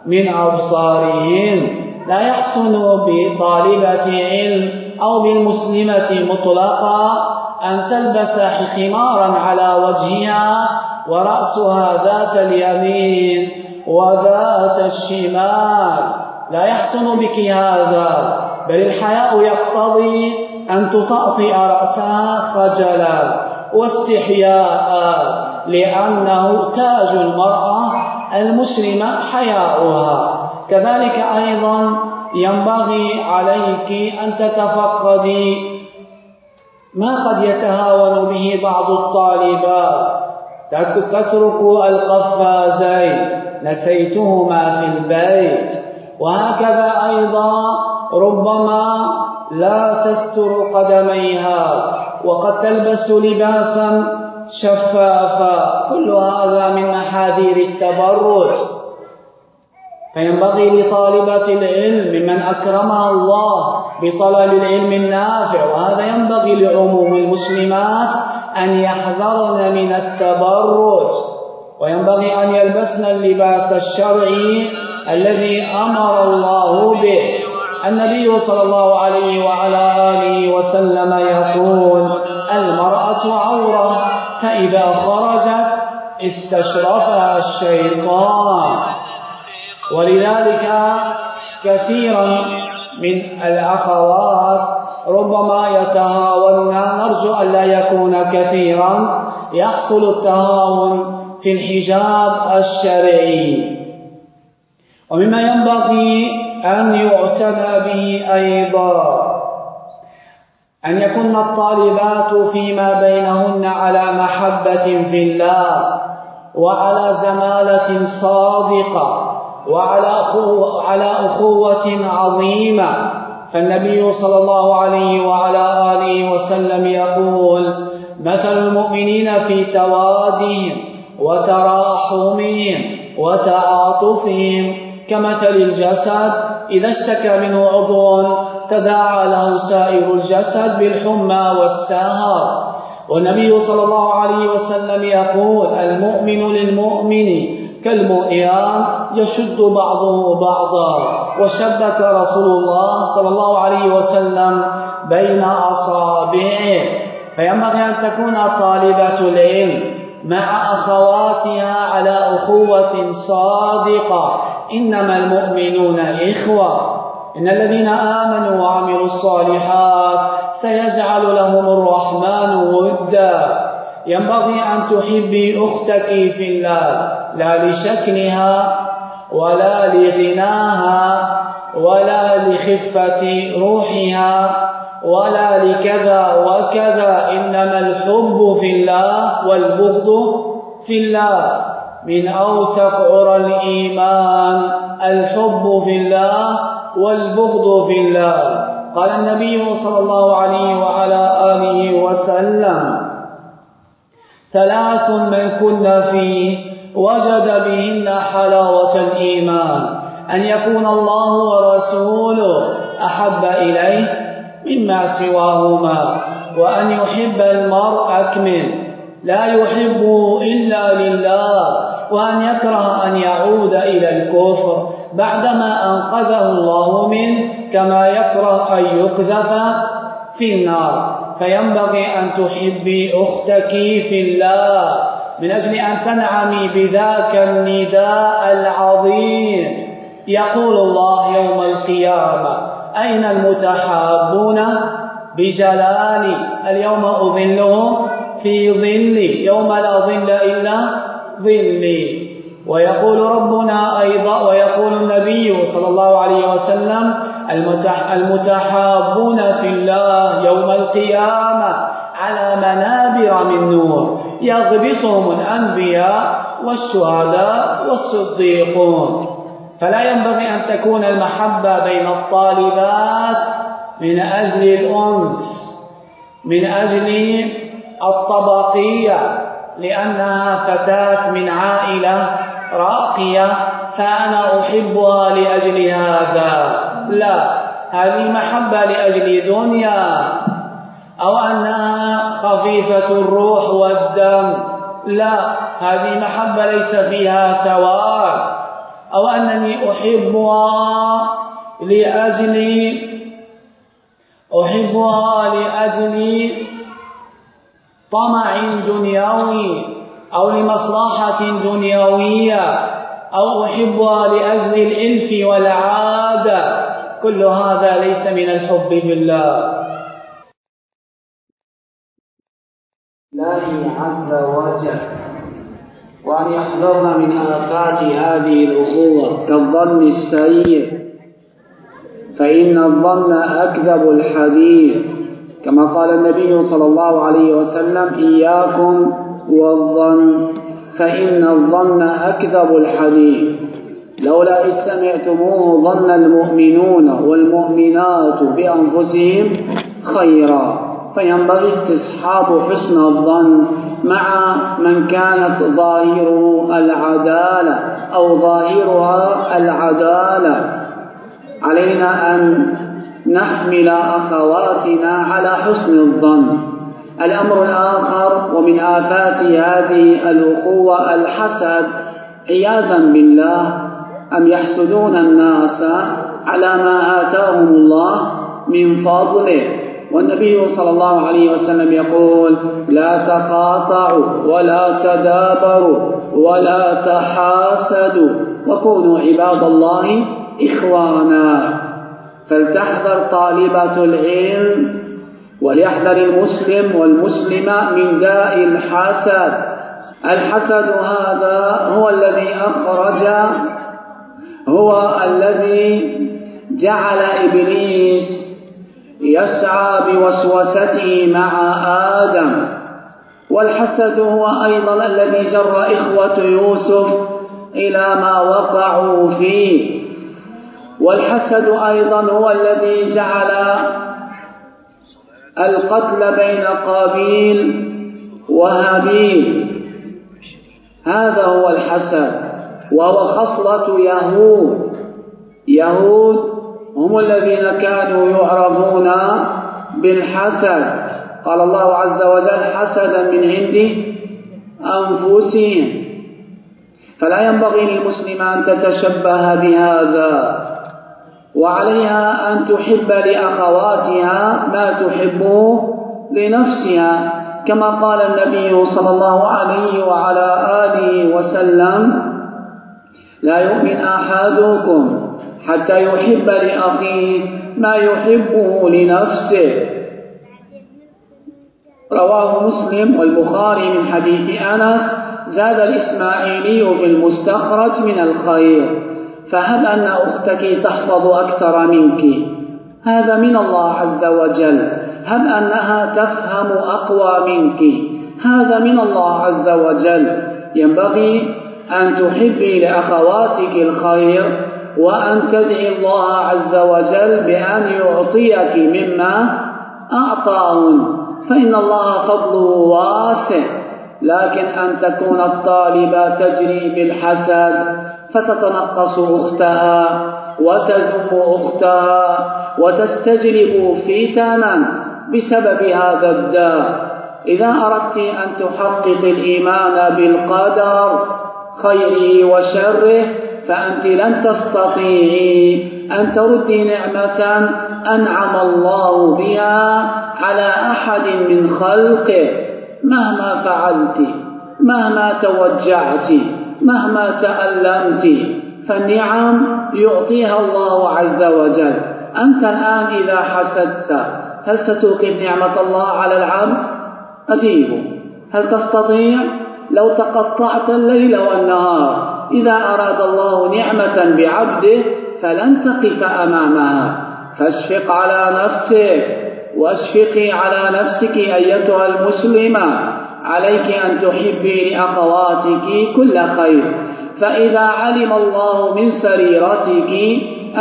من أبصارهن لا يحسن بطالبة علم أو بالمسلمة مطلقا أن تلبس خمارا على وجهها ورأسها ذات اليمين وذات الشمال. لا يحسن بك هذا بل الحياء يقتضي أن تطأطئ رأسها خجلا واستحياء لأنه تاج المرأة المسلمة حياؤها. كذلك أيضا ينبغي عليك أن تتفقدي ما قد يتهاون به بعض الطالبات. تترك القفازين نسيتهما في البيت. وهكذا أيضا ربما لا تستر قدميها. وقد تلبس لباسا شفافا كل هذا من محاذير التبرج. فينبغي لطالبة العلم ممن أكرمها الله بطلب العلم النافع. وهذا ينبغي لعموم المسلمات أن يحذرن من التبرج. وينبغي أن يلبسن اللباس الشرعي الذي أمر الله به. النبي صلى الله عليه وعلى آله وسلم يقول المرأة عورة فإذا خرجت استشرفها الشيطان. ولذلك كثيرا من الأخوات ربما يتهاون نرجو أن لا يكون كثيرا يحصل التهاون في الحجاب الشرعي. ومما ينبغي أن يعتنى به أيضا. أن يكن الطالبات فيما بينهن على محبة في الله وعلى زمالة صادقة وعلى على أخوة عظيمة. فالنبي صلى الله عليه وعلى آله وسلم يقول مثل المؤمنين في توادهم وتراحمهم وتعاطفهم كمثل الجسد إذا اشتكى منه عضو تداعى له سائر الجسد بالحمى والسهر. والنبي صلى الله عليه وسلم يقول المؤمن للمؤمن كالمؤيان يشد بعضه بعضا. وشبك رسول الله صلى الله عليه وسلم بين أصابعه. فينبغي أن تكون طالبة العلم مع أخواتها على أخوة صادقة. إنما المؤمنون إخوة. إن الذين آمنوا وعملوا الصالحات سيجعل لهم الرحمن ودا. ينبغي أن تحبي أختك في الله لا لشكلها ولا لغناها ولا لخفة روحها ولا لكذا وكذا. إنما الحب في الله والبغض في الله. من أوثق عرى الإيمان الحب في الله والبغض في الله. قال النبي صلى الله عليه وعلى آله وسلم ثلاث من كن فيه وجد بهن حلاوة الإيمان. أن يكون الله ورسوله أحب إليه مما سواهما وأن يحب المرء أكمل. لا يحب إلا لله وأن يكره أن يعود إلى الكفر بعدما أنقذه الله منه كما يكره أن يقذف في النار. فينبغي أن تحبي أختك في الله. من أجل أن تنعمي بذاك النداء العظيم. يقول الله يوم القيامة أين المتحابون بجلالي؟ اليوم أظلهم في ظلي يوم لا ظل إلا ظلي. ويقول ربنا أيضا ويقول النبي صلى الله عليه وسلم المتحابون في الله يوم القيامة على منابر من نور يغبطهم الأنبياء والشهداء والصديقون. فلا ينبغي أن تكون المحبة بين الطالبات من أجل الأنس من أجل الطبقية لأنها فتاة من عائلة راقية فأنا أحبها لأجل هذا. لا هذه محبة لأجل دنيا. أو أنها خفيفة الروح والدم. لا هذه محبة ليس فيها ثواب أو أنني أحبها لأجل أحبها لأجل طمع دنيوي أو لمصلحة دنيوية أو أحبها لأجل الإلف والعادة كل هذا ليس من الحب في الله. عز وجل. وأن يحذرن من آفات هذه الأخوة كالظن السيء. فإن الظن أكذب الحديث. كما قال النبي صلى الله عليه وسلم إياكم والظن فإن الظن أكذب الحديث. لولا إذ سمعتموه ظن المؤمنون والمؤمنات بأنفسهم خيرا. فينبغي استصحاب حسن الظن مع من كانت ظاهره العدالة أو ظاهرها العدالة. علينا أن نحمل أخواتنا على حسن الظن. الأمر الآخر ومن آفات هذه الأخوة الحسد عياذا بالله أم يحسدون الناس على ما آتاهم الله من فضله؟ والنبي صلى الله عليه وسلم يقول لا تقاطعوا ولا تدابروا ولا تحاسدوا وكونوا عباد الله إخوانا. فلتحذر طالبة العلم وليحذر المسلم والمسلمة من داء الحسد. الحسد هذا هو الذي أخرج هو الذي جعل إبليس يسعى بوسوسته مع آدم. والحسد هو أيضا الذي جر إخوة يوسف إلى ما وقعوا فيه. والحسد أيضا هو الذي جعل القتل بين قابيل وهابيل. هذا هو الحسد وهو خصلة يهود. يهود هم الذين كانوا يعرفون بالحسد قال الله عز وجل حسدا من عند أنفسهم. فلا ينبغي للمسلم أن تتشبه بهذا. وعليها أن تحب لأخواتها ما تحب لنفسها كما قال النبي صلى الله عليه وعلى آله وسلم لا يؤمن أحدكم حتى يحب لأخيه ما يحبه لنفسه. رواه مسلم والبخاري من حديث أنس زاد الإسماعيلي في المستخرج من الخير. فهب أن أختك تحفظ أكثر منك. هذا من الله عز وجل. هب أنها تفهم أقوى منك. هذا من الله عز وجل. ينبغي أن تحبي لأخواتك الخير وأن تدعي الله عز وجل بأن يعطيك مما أعطاهن. فإن الله فضله واسع. لكن أن تكون الطالبة تجري بالحسد فتتنقص أختها وتذم أختها وتستجلب فتنا بسبب هذا الداء. إذا أردت أن تحقق الإيمان بالقدر خيره وشره فأنت لن تستطيعي أن تردي نعمة أنعم الله بها على أحد من خلقه مهما فعلت مهما توجعت. مهما تألمت فالنعم يعطيها الله عز وجل. أنت الآن إذا حسدت هل ستوقف نعمة الله على العبد؟ أجيبه هل تستطيع؟ لو تقطعت الليل والنهار. إذا أراد الله نعمة بعبده فلن تقف أمامها. فاشفق على نفسك واشفقي على نفسك أيتها المسلمة. عليك أن تحبي لأخواتك كل خير. فإذا علم الله من سريرتك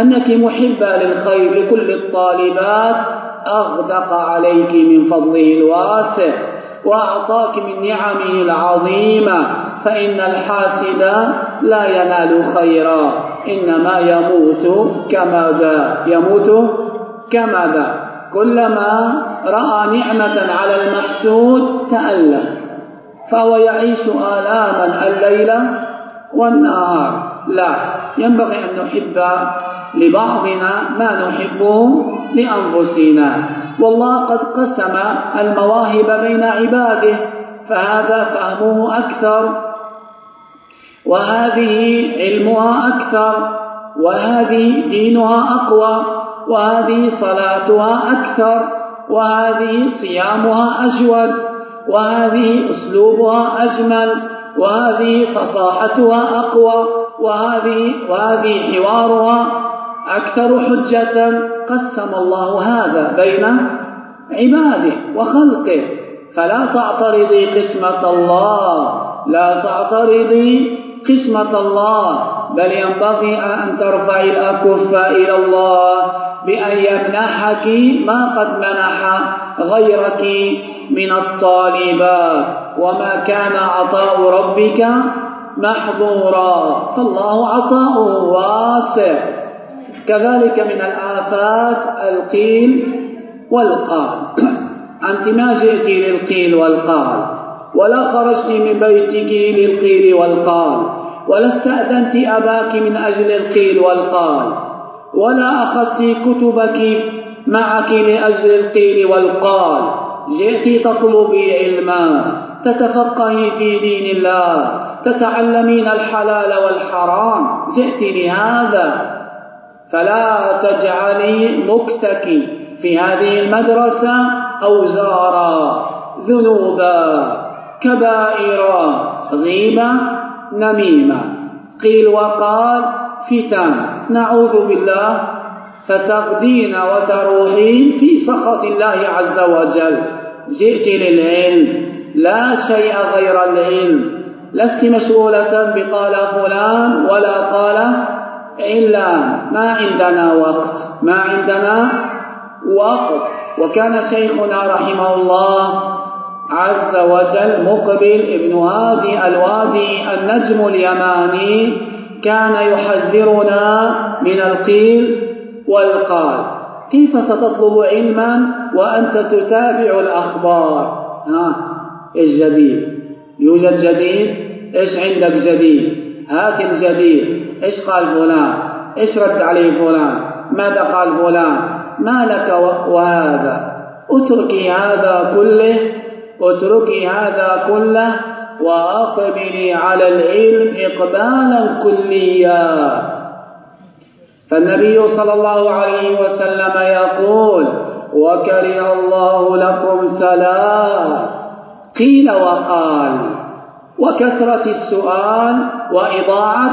أنك محبة للخير لكل الطالبات أغدق عليك من فضله الواسع وأعطاك من نعمه العظيمة. فإن الحاسد لا ينال خيرا إنما يموت كماذا يموت كماذا كلما رأى نعمة على المحسود تألم فهو يعيش آلاما الليلة والنهار. لا ينبغي أن نحب لبعضنا ما نحبه لأنفسنا. والله قد قسم المواهب بين عباده فهذا فهمه أكثر وهذه علمها أكثر وهذه دينها أقوى. وهذه صلاتها أكثر وهذه صيامها أجود وهذه أسلوبها أجمل وهذه فصاحتها أقوى وهذه, وهذه حوارها أكثر حجة قسم الله هذا بين عباده وخلقه. فلا تعترضي قسمة الله لا تعترضي قسمة الله. بل ينبغي أن ترفعي الأكف إلى الله بأن يمنحك ما قد منح غيرك من الطالبات وما كان عطاء ربك محظورا. فالله عطاؤه واسع. كذلك من الآفات القيل والقال. أنت ما جئت للقيل والقال ولا خرجت من بيتك للقيل والقال. ولا استأذنت أباك من أجل القيل والقال ولا أخذت كتبك معك لأجل القيل والقال. جئت تطلبي علما تتفقهي في دين الله تتعلمين الحلال والحرام. جئت لهذا فلا تجعلي مكتك في هذه المدرسة أوزارا ذنوبا كبائر غيبة نميمة. قيل وقال فتن. نعوذ بالله فتغدين وتروحين في سخط الله عز وجل. جئت للعلم. لا شيء غير العلم. لست مسؤولة بقال فلان ولا قال إلا ما عندنا وقت. ما عندنا وقت. وكان شيخنا رحمه الله عز وجل مقبل ابن هادي الوادي النجم اليماني كان يحذرنا من القيل والقال. كيف ستطلب علما وأنت تتابع الأخبار؟ ها إيش جديد؟ يوجد جديد؟ إيش عندك جديد؟ هات الجديد إيش قال فلان؟ إيش رد عليه فلان؟ ماذا قال فلان؟ ما لك وهذا؟ اتركي هذا كله اتركي هذا كله وأقبلي على العلم إقبالا كليا فالنبي صلى الله عليه وسلم يقول وكره الله لكم ثلاث. قيل وقال وكثرة السؤال وإضاعة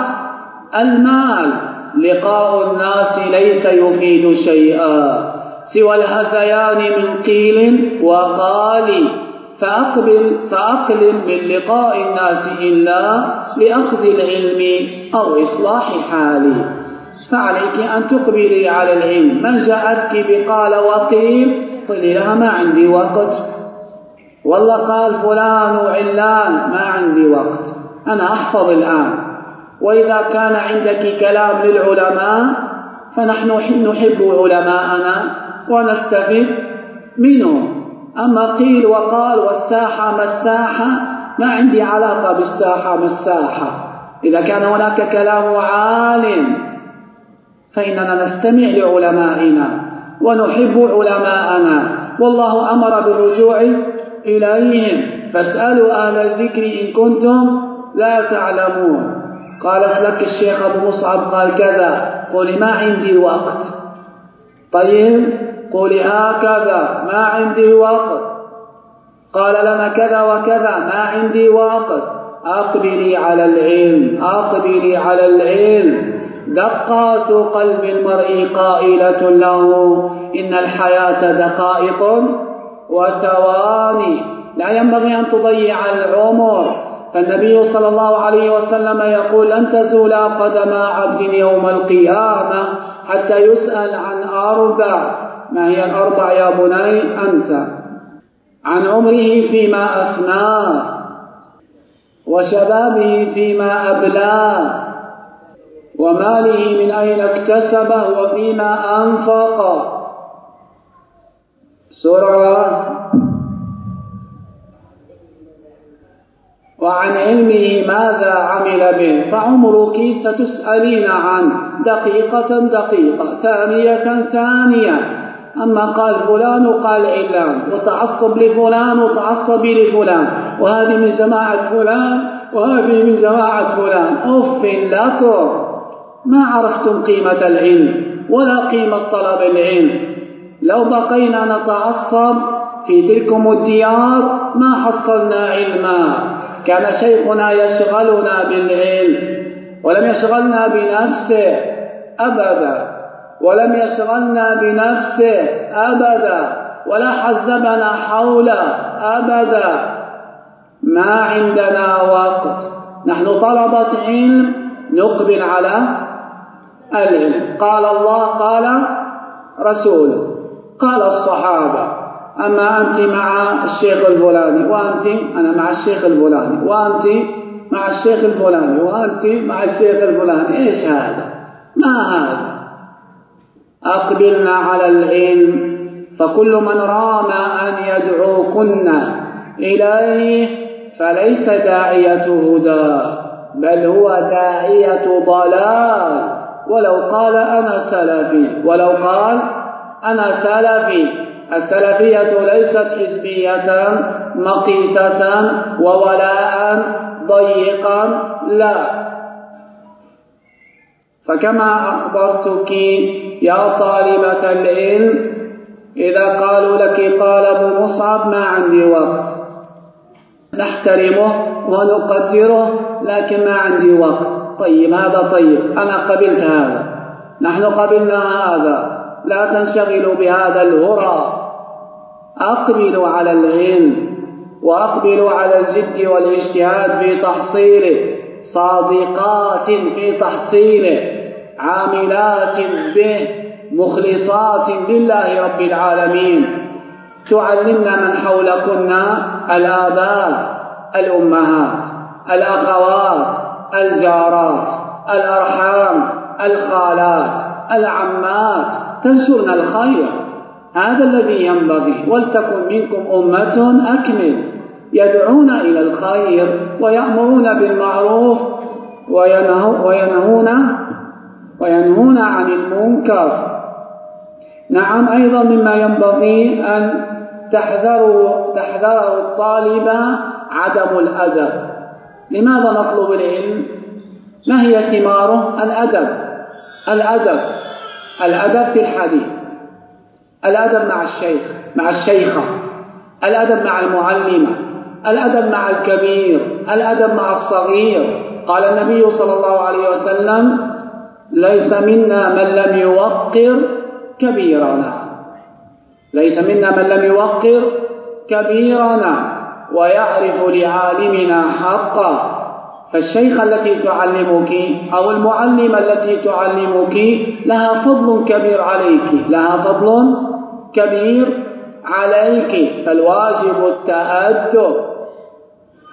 المال. لقاء الناس ليس يفيد شيئا. سوى الهذيان من قيل وقال. فأقبل فأقلم من لقاء الناس إلا لأخذ العلم أو إصلاح حالي. فعليك أن تقبلي على العلم. من جاءتك بقال وقيل قل لها ما عندي وقت. والله قال فلان وعلان ما عندي وقت. أنا أحفظ الآن. وإذا كان عندك كلام للعلماء فنحن نحب علماءنا ونستفيد منهم. أما قيل وقال والساحة ما الساحة؟ ما عندي علاقة بالساحة ما الساحة. إذا كان هناك كلام عالم فإننا نستمع لعلمائنا ونحب علماءنا. والله أمر بالرجوع إليهم. فاسألوا أهل الذكر إن كنتم لا تعلمون. قالت لك الشيخ أبو مصعب قال كذا. قولي ما عندي وقت طيب؟ قولي هكذا ما عندي وقت قال لنا كذا وكذا ما عندي وقت أقبلي على العلم أقبلي على العلم. دقات قلب المرء قائلة له إن الحياة دقائق وثواني. لا ينبغي أن تضيع العمر. فالنبي صلى الله عليه وسلم يقول لن تزول قدم عبد يوم القيامة حتى يسأل عن أربع ما هي الأربع يا بني أنت؟ عن عمره فيما أفناه وشبابه فيما أبلاه وماله من أين اكتسبه وفيما أنفق. سرعة. وعن علمه ماذا عمل به؟ فعمرك ستسألين عنه دقيقة دقيقة ثانية ثانية. أما قال فلان وقال علان. وتعصب لفلان وتعصب لفلان. وهذه من جماعة فلان وهذه من جماعة فلان. أف لكم. ما عرفتم قيمة العلم ولا قيمة طلب العلم. لو بقينا نتعصب في تلكم الديار ما حصلنا علما. كان شيخنا يشغلنا بالعلم ولم يشغلنا بنفسه. أبدا. ولم يشغلنا بنفسه أبدا ولا حزبنا حوله أبدا. ما عندنا وقت. نحن طلبة علم نقبل على العلم. قال الله قال رسوله قال الصحابة أما أنت مع الشيخ الفلاني وأنت أنا مع الشيخ الفلاني وأنت مع الشيخ الفلاني وأنت مع الشيخ الفلاني إيش هذا؟ ما هذا؟ أقبلنا على العلم فكل من رام أن يدعوكن إليه فليس داعية هدى بل هو داعية ضلال. ولو قال أنا سلفي ولو قال أنا سلفي السلفية ليست حزبية مقيتة وولاء ضيقا لا. فكما أخبرتك يا طالبة العلم إذا قالوا لك قال أبو مصعب ما عندي وقت. نحترمه ونقدره لكن ما عندي وقت. طيب هذا طيب. أنا قبلت هذا. نحن قبلنا هذا. لا تنشغلوا بهذا الهرى. أقبلوا على العلم وأقبلوا على الجد والاجتهاد في تحصيله. صادقات في تحصيله. عاملات به مخلصات لله رب العالمين. تعلمنا من حولكن الآباء الأمهات الأخوات الجارات الأرحام الخالات العمات. تنشرن الخير. هذا الذي ينبغي. ولتكن منكم أمة أكمل. يدعون إلى الخير ويأمرون بالمعروف وينهون وينهون عن المنكر. نعم أيضا مما ينبغي أن تحذروا تحذره الطالب عدم الأدب. لماذا نطلب العلم؟ ما هي ثماره؟ الأدب. الأدب. الأدب في الحديث. الأدب مع الشيخ مع الشيخة. الأدب مع المعلمة الأدب مع الكبير. الأدب مع الصغير. قال النبي صلى الله عليه وسلم ليس منا من لم يوقر كبيرنا. ليس منا من لم يوقر كبيرنا. ويعرف لعالمنا حقا. فالشيخ التي تعلمك أو المعلمة التي تعلمك لها فضل كبير عليك. لها فضل كبير عليك. فالواجب التأدب.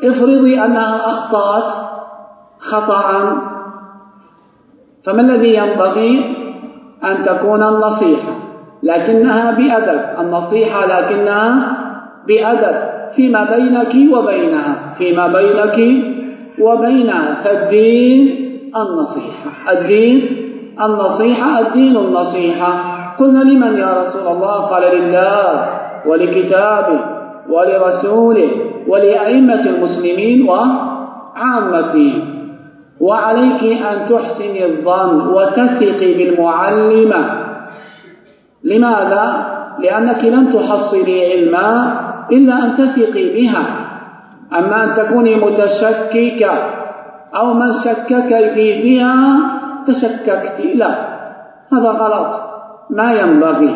افرضي أنها أخطأت خطأ فما الذي ينبغي أن تكون النصيحة؟ لكنها بأدب. النصيحة لكنها بأدب. فيما بينك وبينها. فيما بينك وبينها. فالدين النصيحة. الدين النصيحة. الدين النصيحة. قلنا لمن يا رسول الله؟ قال لله ولكتابه ولرسوله ولأئمة المسلمين وعامتهم. وعليك أن تحسن الظن وتثقي بالمعلمة لماذا؟ لأنك لن تحصلي علما إلا أن تثقي بها. أما أن تكوني متشككة أو من شكك في فيها تشككت لا. هذا غلط. ما ينبغي.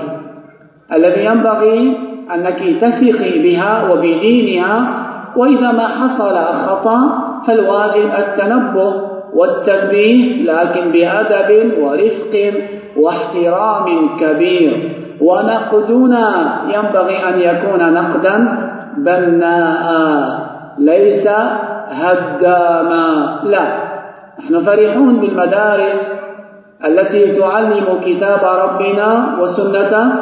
الذي ينبغي أنك تثقي بها وبدينها وإذا ما حصل خطأ فالواجب التنبه. والتنبيه لكن بأدب ورفق واحترام كبير. ونقدنا ينبغي أن يكون نقدا بناء ليس هداما. لا. نحن فرحون بالمدارس التي تعلم كتاب ربنا وسنة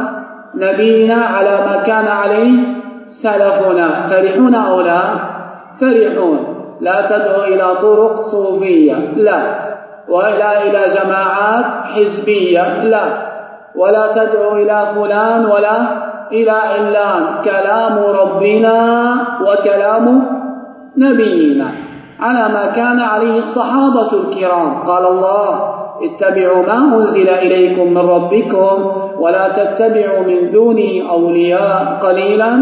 نبينا على ما كان عليه سلفنا. فرحون أو لا؟ فرحون. لا تدعو إلى طرق صوفية لا. ولا إلى جماعات حزبية لا. ولا تدعو إلى فلان ولا إلى علان. كلام ربنا وكلام نبينا. على ما كان عليه الصحابة الكرام. قال الله اتبعوا ما أنزل إليكم من ربكم ولا تتبعوا من دونه أولياء. قليلا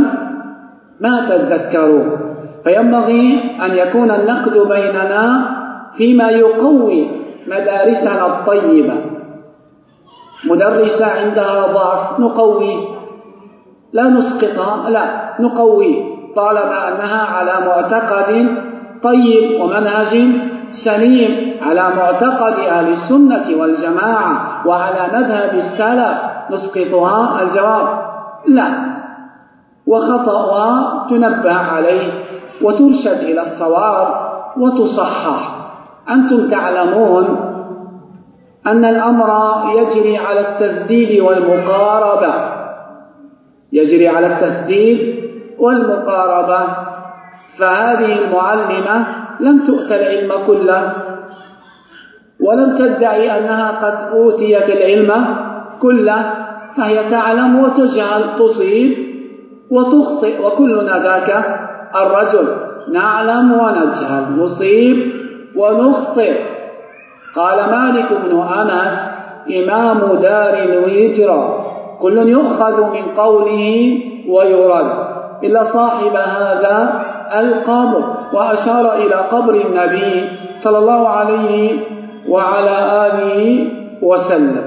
ما تذكرون. فينبغي أن يكون النقد بيننا فيما يقوي مدارسنا الطيبة. مدرسة عندها ضعف نقوي. لا نسقطها لا نقوي. طالما أنها على معتقد طيب ومنهج سليم على معتقد أهل السنة والجماعة وعلى مذهب السلف نسقطها؟ الجواب لا. وخطأها تنبه عليه. وترشد إلى الصواب وتصحح. أنتم تعلمون أن الأمر يجري على التسديد والمقاربة. يجري على التسديد والمقاربة. فهذه المعلمة لم تؤت العلم كله ولم تدعي أنها قد أوتيت العلم كله. فهي تعلم وتجهل تصيب وتخطئ وكلنا ذاك. الرجل. نعلم ونجهل نصيب ونخطئ. قال مالك بن أنس إمام دار الهجرة كل يؤخذ من قوله ويرد. إلا صاحب هذا القبر. وأشار إلى قبر النبي صلى الله عليه وعلى آله وسلم.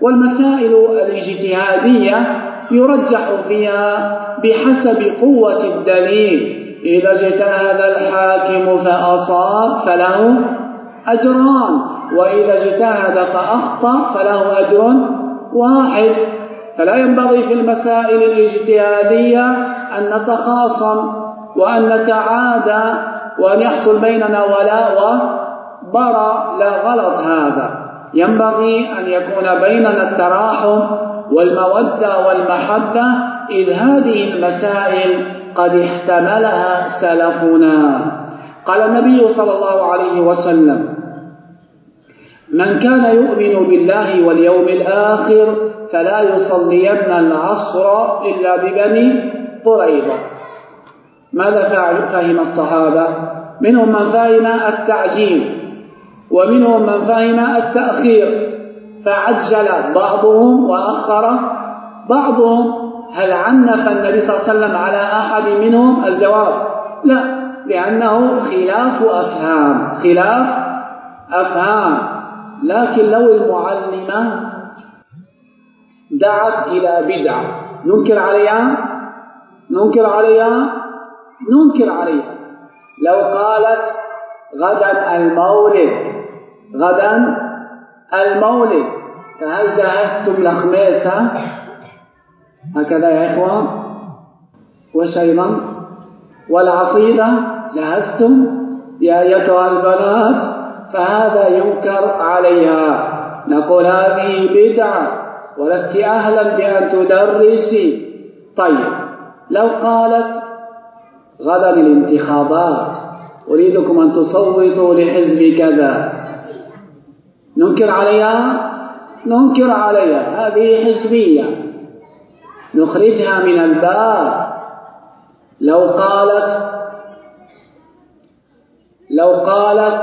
والمسائل الاجتهادية يرجح فيها بحسب قوة الدليل. إذا اجتهد الحاكم فأصاب فله أجران وإذا اجتهد فأخطأ فله أجر واحد. فلا ينبغي في المسائل الاجتهادية أن نتخاصم وأن نتعادى وأن يحصل بيننا ولاء وبراء لا غلط هذا. ينبغي أن يكون بيننا التراحم والمودة والمحبة إذ هذه المسائل قد احتملها سلفنا. قال النبي صلى الله عليه وسلم من كان يؤمن بالله واليوم الآخر فلا يصلين العصر إلا ببني قريظة. ماذا فهم الصحابة؟ منهم من فهم التعجيل ومنهم من فهم التأخير فعجل بعضهم وأخر بعضهم هل عنف النبي صلى الله عليه وسلم على أحد منهم؟ الجواب لا لأنه خلاف أفهام خلاف أفهام. لكن لو المعلمة دعت إلى بدعة ننكر عليها؟ ننكر عليها؟ ننكر عليها. لو قالت غدا المولد غدا المولد فهل جهزتم لخميسة؟ هكذا يا إخوان وش أيضا والعصيدة جهزتم؟ يا أيتها البنات فهذا ينكر عليها. نقول هذه بدعة ولست أهلا بأن تدرسي طيب لو قالت غدا الانتخابات أريدكم أن تصوتوا لحزب كذا. ننكر عليها؟ ننكر عليها. هذه حزبية. نخرجها من الباب. لو قالت لو قالت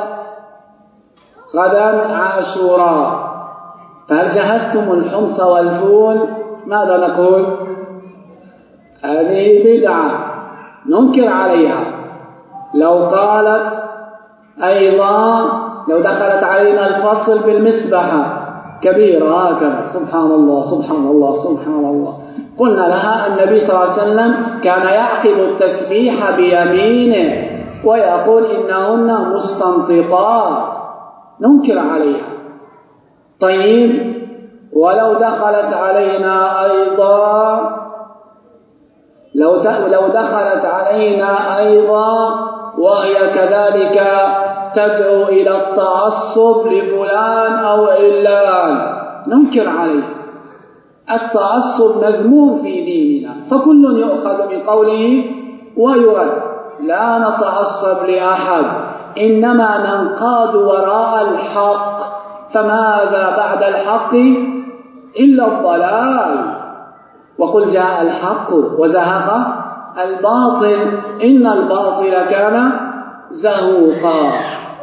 غدا عاشوراء فهل جهزتم الحمص والفول؟ ماذا نقول؟ هذه بدعة ننكر عليها. لو قالت أيضا لو دخلت علينا الفصل بالمسبحة كبيرة هكذا. سبحان الله سبحان الله سبحان الله. قلنا لها النبي صلى الله عليه وسلم كان يعقب التسبيح بيمينه ويقول إنهن مستنطقات. ننكر عليها. طيب ولو دخلت علينا أيضا لو لو دخلت علينا أيضا وهي كذلك تدعو إلى التعصب لفلان أو علان. ننكر عليه التعصب مذموم في ديننا فكل يؤخذ من قوله ويرد لا نتعصب لأحد إنما ننقاد وراء الحق فماذا بعد الحق؟ إلا الضلال. وقل جاء الحق وزهق الباطل إن الباطل كان زهوقا.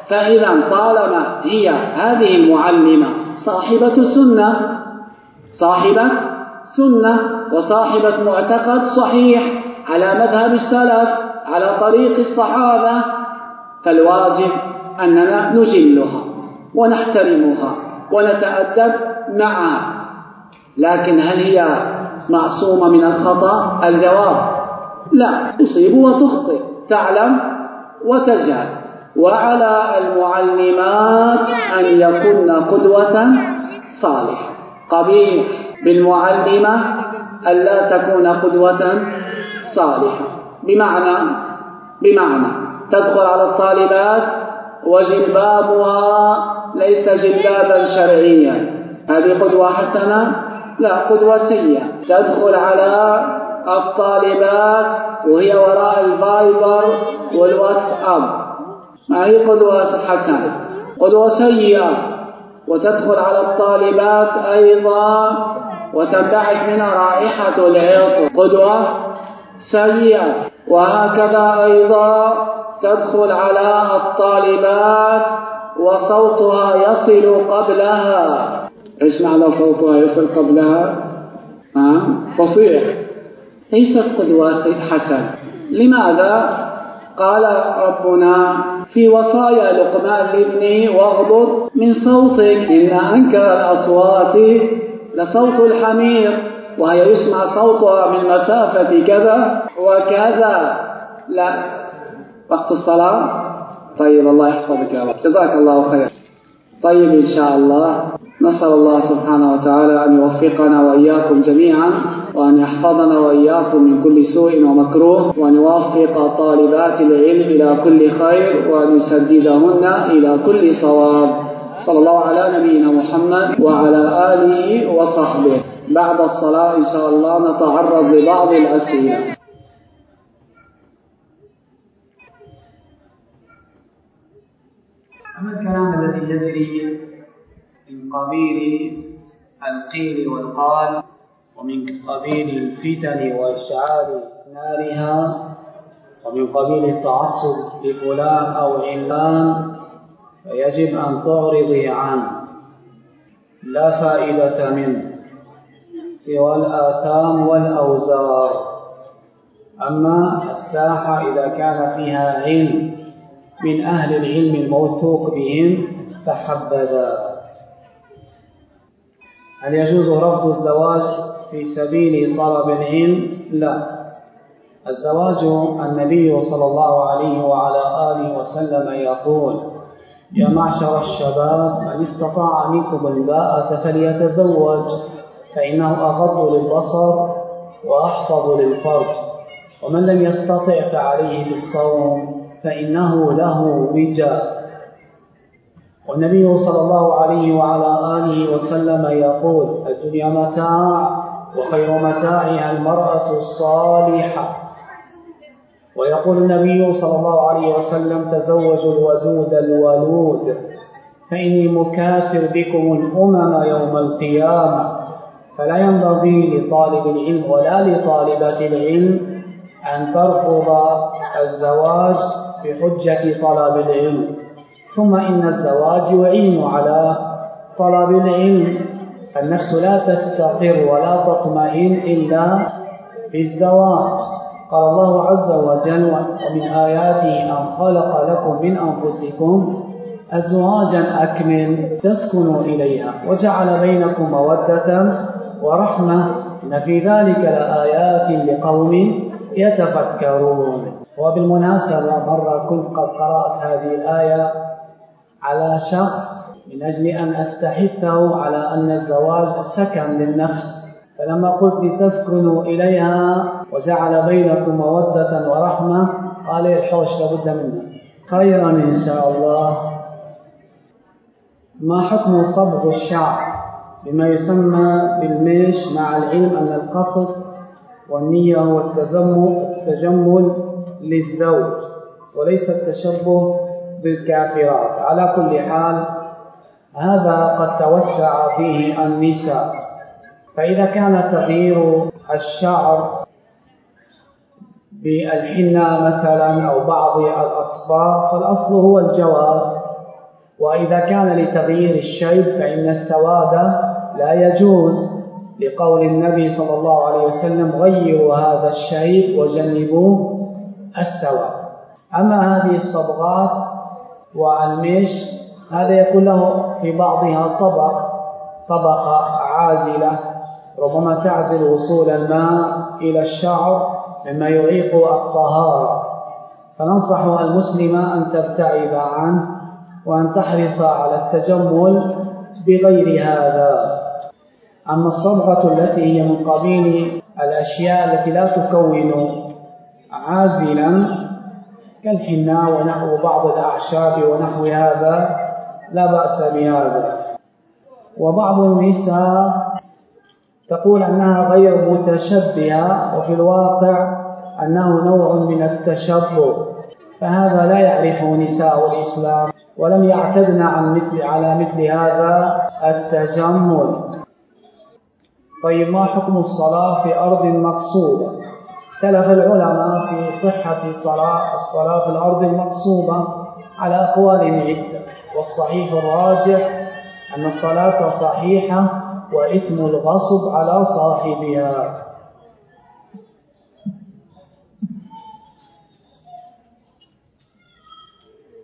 فإذا طالما هي هذه المعلمة صاحبة سنة صاحبة سنة وصاحبة معتقد صحيح على مذهب السلف على طريق الصحابة فالواجب أننا نجلها ونحترمها ونتأدب معها. لكن هل هي معصومة من الخطأ؟ الجواب لا. تصيب وتخطئ تعلم وتجهل. وعلى المعلمات أن يكن قدوة صالحة. قبيح بالمعلمة ألا تكون قدوة صالحة. بمعنى بمعنى تدخل على الطالبات وجلبابها ليس جلبابا شرعيا. هذه قدوة حسنة؟ لا قدوة سيئة. تدخل على الطالبات وهي وراء الفايبر والواتساب. ما هي قدوة حسنة؟ قدوة سيئة. وتدخل على الطالبات أيضا وتنبعث منها رائحة العطر قدوة سيئة وهكذا أيضا تدخل على الطالبات وصوتها يصل قبلها إيش معنى صوتها يصل قبلها؟ ها؟ فصيح ليست قدوة حسن لماذا؟ قال ربنا في وصايا لقمان لابنه واغضض من صوتك إن أنكر الأصوات لصوت الحمير وهي يسمع صوتها من مسافة كذا وكذا. لا. وقت الصلاة. طيب الله يحفظك يا رب. جزاك الله خير. طيب إن شاء الله. نسأل الله سبحانه وتعالى أن يوفقنا وإياكم جميعا. وأن يحفظنا وإياكم من كل سوء ومكروه وأن يوفق طالبات العلم إلى كل خير وأن يسددهن إلى كل صواب. صلى الله على نبينا محمد وعلى آله وصحبه. بعد الصلاة إن شاء الله نتعرض لبعض الأسئلة. أما الكلام الذي يجري من قبيل القيل والقال ومن قبيل الفتن وإشعال نارها ومن قبيل التعصب لفلان أو علان فيجب أن تعرضي عنه. لا فائدة منه سوى الآثام والأوزار. أما الساحة إذا كان فيها علم من أهل العلم الموثوق بهم فحبذا. هل يجوز رفض الزواج؟ في سبيل طلب العلم؟ لا. الزواج النبي صلى الله عليه وعلى آله وسلم يقول يا معشر الشباب من استطاع منكم الباءة فليتزوج فإنه أغض للبصر وأحفظ للفرج ومن لم يستطع فعليه بالصوم فإنه له وجاء والنبي صلى الله عليه وعلى آله وسلم يقول الدنيا متاع وخير متاعها المرأة الصالحة. ويقول النبي صلى الله عليه وسلم تزوجوا الودود الولود فإني مكاثر بكم الأمم يوم القيامة. فلا ينبغي لطالب العلم ولا لطالبة العلم أن ترفض الزواج بحجة طلب العلم. ثم إن الزواج يعين على طلب العلم. فالنفس لا تستقر ولا تطمئن إلا بالزواج قال الله عز وجل ومن آياته أن خلق لكم من أنفسكم أزواجا أكمل تسكنوا إليها وجعل بينكم مودة ورحمة إن في ذلك لآيات لقوم يتفكرون. وبالمناسبة مرة كنت قد قرأت هذه الآية على شخص من أجل أن أستحثه على أن الزواج سكن للنفس. فلما قلت لتسكنوا إليها وجعل بينكم مودة ورحمة قال الحوش لابد منه خيرا إن شاء الله. ما حكم صبغ الشعر؟ بما يسمى بالميش مع العلم أن القصد والنية هو التجمل, للزوج وليس التشبه بالكافرات. على كل حال هذا قد توسع فيه النساء. فإذا كان تغيير الشعر بالحنة مثلا أو بعض الأصباغ فالأصل هو الجواز. وإذا كان لتغيير الشيب فإن السواد لا يجوز. لقول النبي صلى الله عليه وسلم غيروا هذا الشيب وجنبوا السواد. أما هذه الصبغات والمش هذا يكون له في بعضها طبق طبقة عازلة ربما تعزل وصول الماء إلى الشعر مما يعيق الطهارة. فننصح المسلم أن تبتعد عنه وأن تحرص على التجمل بغير هذا. أما الصبغة التي هي من قبيل الأشياء التي لا تكون عازلا كالحناء ونحو بعض الأعشاب ونحو هذا لا بأس بهذا. وبعض النساء تقول أنها غير متشبهة وفي الواقع أنه نوع من التشبه. فهذا لا يعرفه نساء الإسلام ولم يعتدن عن مثل على مثل هذا التجمل. طيب ما حكم الصلاة في أرض مقصوبة اختلف العلماء في صحة الصلاة الصلاة في الأرض المقصوبة على أقوال عدة والصحيح الراجح أن الصلاة صحيحة وإثم الغصب على صاحبها.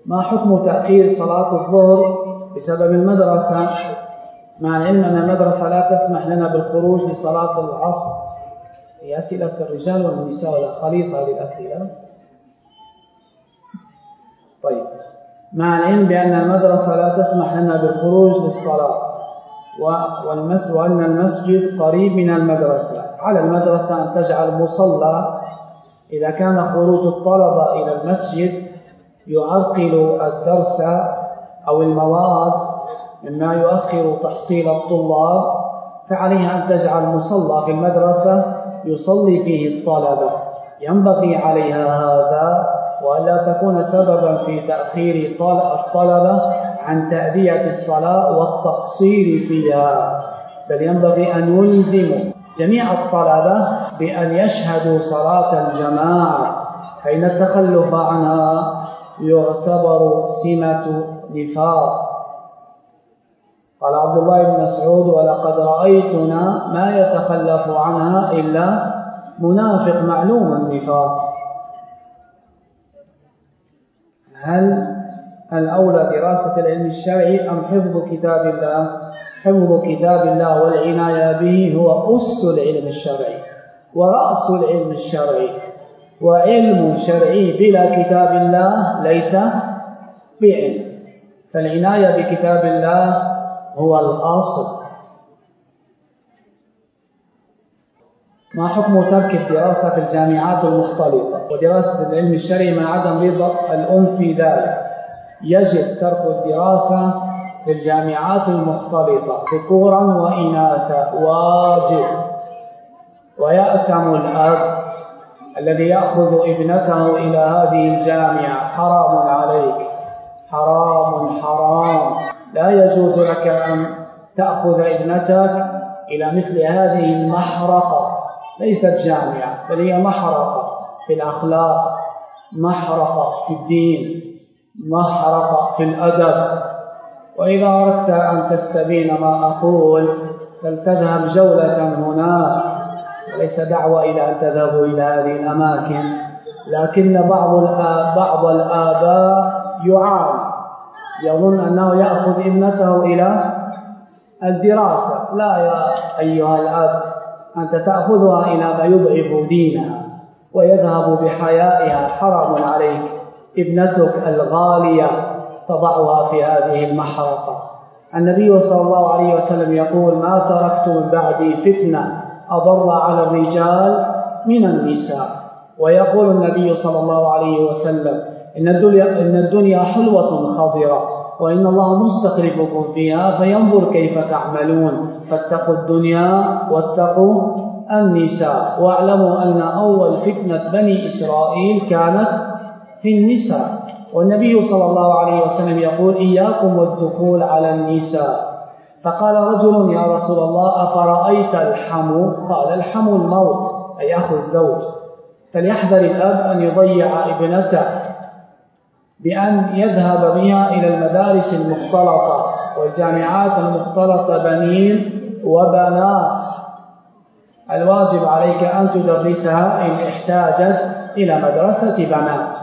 ما حكم تأخير صلاة الظهر بسبب المدرسة؟ مع العلم أن المدرسة لا تسمح لنا بالخروج لصلاة العصر. هي أسئلة الرجال والنساء ولا خليطة للأسئلة طيب. مع العلم بأن المدرسة لا تسمح لنا بالخروج للصلاة وأن المسجد قريب من المدرسة. على المدرسة أن تجعل مصلى. إذا كان خروج الطلبة إلى المسجد يعرقل الدرس أو المواد مما يؤخر تحصيل الطلاب فعليها أن تجعل مصلى في المدرسة يصلي فيه الطلبة. ينبغي عليها هذا وألا تكون سببا في تأخير الطلبة عن تأدية الصلاة والتقصير فيها. بل ينبغي أن يلزم جميع الطلبة بأن يشهدوا صلاة الجماعة. فإن التخلف عنها يعتبر سمة نفاق. قال عبد الله بن مسعود ولقد رأيتنا ما يتخلف عنها إلا منافق معلوم النفاق. هل الأولى دراسة العلم الشرعي أم حفظ كتاب الله؟ حفظ كتاب الله والعناية به هو أس العلم الشرعي ورأس العلم الشرعي وعلم شرعي بلا كتاب الله ليس بعلم. فالعناية بكتاب الله هو الأصل. ما حكم ترك الدراسة في الجامعات المختلطة؟ ودراسة العلم الشرعي مع عدم رضا الأم في ذلك. يجب ترك الدراسة في الجامعات المختلطة. ذكورا وإناثا. واجب. ويأثم الأب الذي يأخذ ابنته إلى هذه الجامعة. حرام عليك. حرام حرام. لا يجوز لك أن تأخذ ابنتك إلى مثل هذه المحرقة. ليست جامعة بل هي محرقة في الأخلاق محرقة في الدين محرقة في الأدب. وإذا أردت أن تستبين ما أقول فلتذهب جولة هناك. وليس دعوة إلى أن تذهبوا إلى هذه الأماكن. لكن بعض بعض الآباء يعاني يظن أنه يأخذ ابنته إلى الدراسة. لا يا أيها الأب أنت تأخذها إلى ما يضعف دينها ويذهب بحيائها حرام عليك. ابنتك الغالية تضعها في هذه المحرقة. النبي صلى الله عليه وسلم يقول ما تركت من بعدي فتنة أضر على الرجال من النساء. ويقول النبي صلى الله عليه وسلم إن الدنيا, إن الدنيا حلوة خضرة. وإن الله مستخلفكم فيها فينظر كيف تعملون. فاتقوا الدنيا واتقوا النساء. واعلموا أن أول فتنة بني إسرائيل كانت في النساء. والنبي صلى الله عليه وسلم يقول إياكم والدخول على النساء. فقال رجل يا رسول الله أفرأيت الحمو قال الحمو الموت أي أخو الزوج. فليحذر الأب أن يضيع ابنته. بأن يذهب بها إلى المدارس المختلطة والجامعات المختلطة بنين وبنات. الواجب عليك أن تدرسها إن احتاجت إلى مدرسة بنات.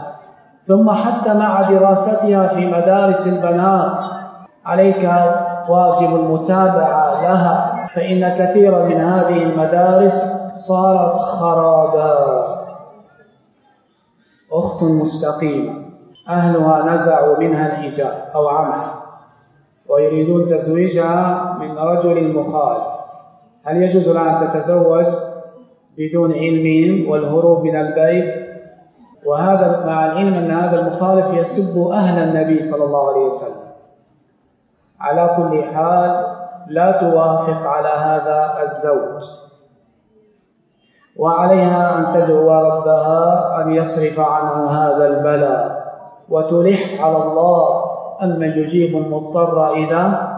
ثم حتى مع دراستها في مدارس البنات عليك واجب المتابعة لها فإن كثيرا من هذه المدارس صارت خرابا أخت مستقيمة. أهلها نزعوا منها الحجاب أو عمها ويريدون تزويجها من رجل مخالف. هل يجوز لها أن تتزوج بدون علمهم والهروب من البيت؟ وهذا مع العلم أن هذا المخالف يسب أهل النبي صلى الله عليه وسلم. على كل حال لا توافق على هذا الزوج. وعليها أن تدعو ربها أن يصرف عنها هذا البلاء. وتلح على الله أمن يجيب المضطر إذا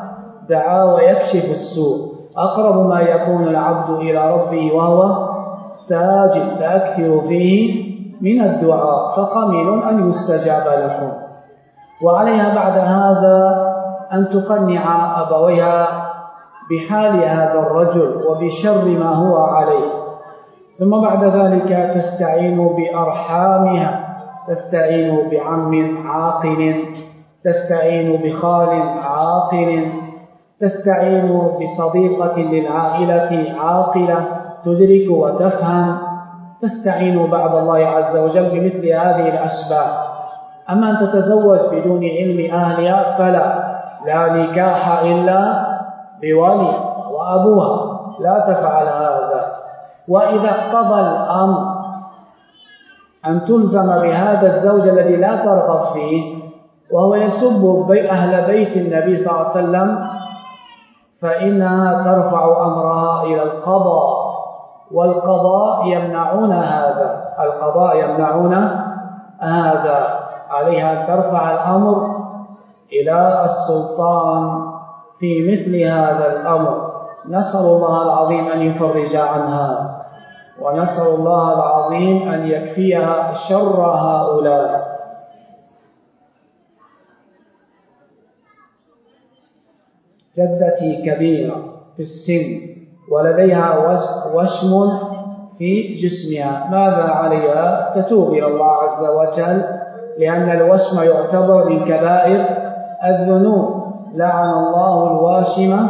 دعا ويكشف السوء. أقرب ما يكون العبد إلى ربه وهو ساجد فأكثر فيه من الدعاء فقمن أن يستجاب لكم وعليها بعد هذا أن تقنع أبويها بحال هذا الرجل وبشر ما هو عليه. ثم بعد ذلك تستعين بأرحامها. تستعين بعم عاقل تستعين بخال عاقل تستعين بصديقة للعائلة عاقلة تدرك وتفهم. تستعين بعد الله عز وجل بمثل هذه الأسباب. أما أن تتزوج بدون علم أهلها فلا لا نكاح إلا بولي وأبوها. لا تفعل هذا. وإذا اقتضى الأمر أن تلزم بهذا الزوج الذي لا ترغب فيه وهو يسب أهل بيت النبي صلى الله عليه وسلم فإنها ترفع أمرها إلى القضاء. والقضاء يمنعون هذا القضاء يمنعون هذا. عليها أن ترفع الأمر إلى السلطان في مثل هذا الأمر. نسأل الله العظيم أن يفرج عنها. ونسأل الله العظيم أن يكفيها شر هؤلاء. جدتي كبيرة في السن ولديها وشم في جسمها. ماذا عليها؟ تتوب إلى الله عز وجل لأن الوشم يعتبر من كبائر الذنوب. لعن الله الواشم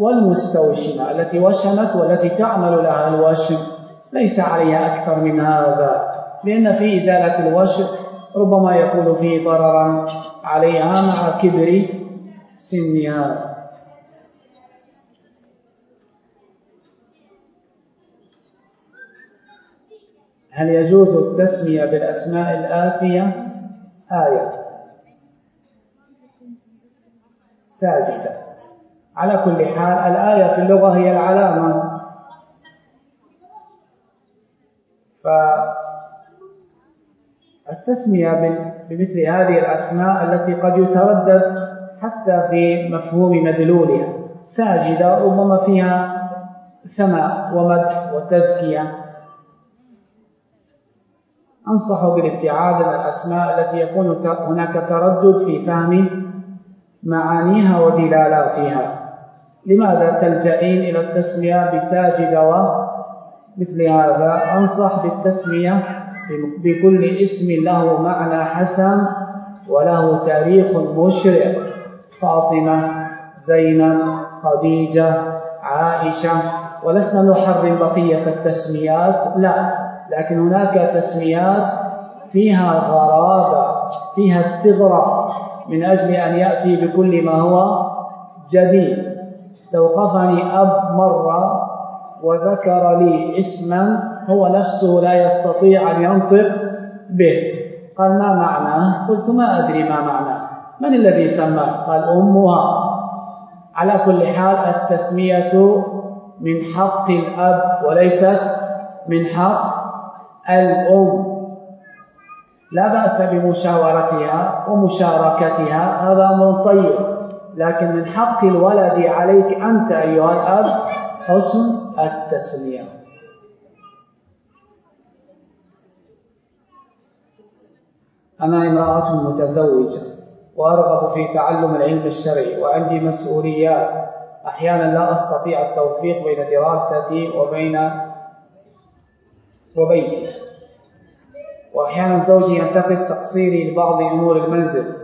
والمستوشمة التي وشمت والتي تعمل لها الوشم. ليس عليها أكثر من هذا لأن في إزالة الوشم ربما يكون فيه ضررا عليها مع كبر سنها هل يجوز التسمية بالأسماء الآتية؟ آية. ساجدة. على كل حال الآية في اللغة هي العلامة. فالتسمية بمثل هذه الأسماء التي قد يتردد حتى في مفهوم مدلولها. ساجدة ربما فيها ثناء ومدح وتزكية. أنصح بالابتعاد عن الأسماء التي يكون هناك تردد في فهم معانيها ودلالاتها. لماذا تلجئين إلى التسمية بساجد ومثل هذا أنصح بالتسمية بكل اسم له معنى حسن وله تاريخ مشرق فاطمة زينب خديجة عائشة ولسنا نحرم بقية التسميات لا لكن هناك تسميات فيها غرابة فيها استغراء من أجل أن يأتي بكل ما هو جديد. استوقفني أب مرة وذكر لي اسما هو نفسه لا يستطيع أن ينطق به. قال ما معناه قلت ما أدري ما معناه من الذي سماه قال أمها. على كل حال التسمية من حق الأب وليست من حق الأم. لا بأس بمشاورتها ومشاركتها. هذا أمر طيب. لكن من حق الولد عليك أنت أيها الأب حسن التسمية أنا امرأة متزوجة وأرغب في تعلم العلم الشرعي وعندي مسؤوليات. أحيانا لا أستطيع التوفيق بين دراستي وبين وبيتي. وأحيانا زوجي ينتقد تقصيري لبعض أمور المنزل.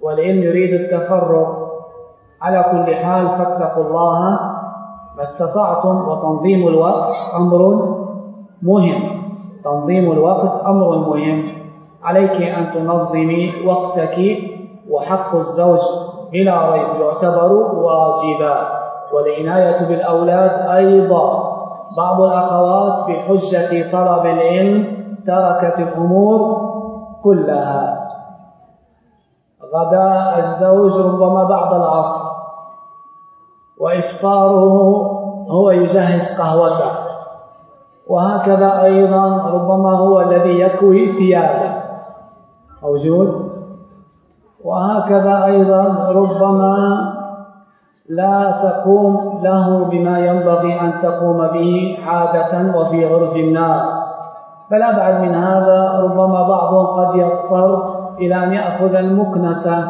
والإن يريد التفرغ على كل حال فاتقوا الله ما استطعتم وتنظيم الوقت أمر مهم. تنظيم الوقت أمر مهم. عليك أن تنظمي وقتك وحق الزوج بلا ريب. يعتبر واجبا. والعناية بالأولاد أيضا. بعض الأخوات بحجة طلب العلم تركت الأمور كلها. غداء الزوج ربما بعد العصر. وإفطاره هو يجهز قهوته. وهكذا أيضا ربما هو الذي يكوي ثيابه موجود؟ وهكذا أيضا ربما لا تقوم له بما ينبغي أن تقوم به عادة وفي عرف الناس. بل أبعد من هذا ربما بعضهم قد يضطر إلى أن يأخذ المكنسة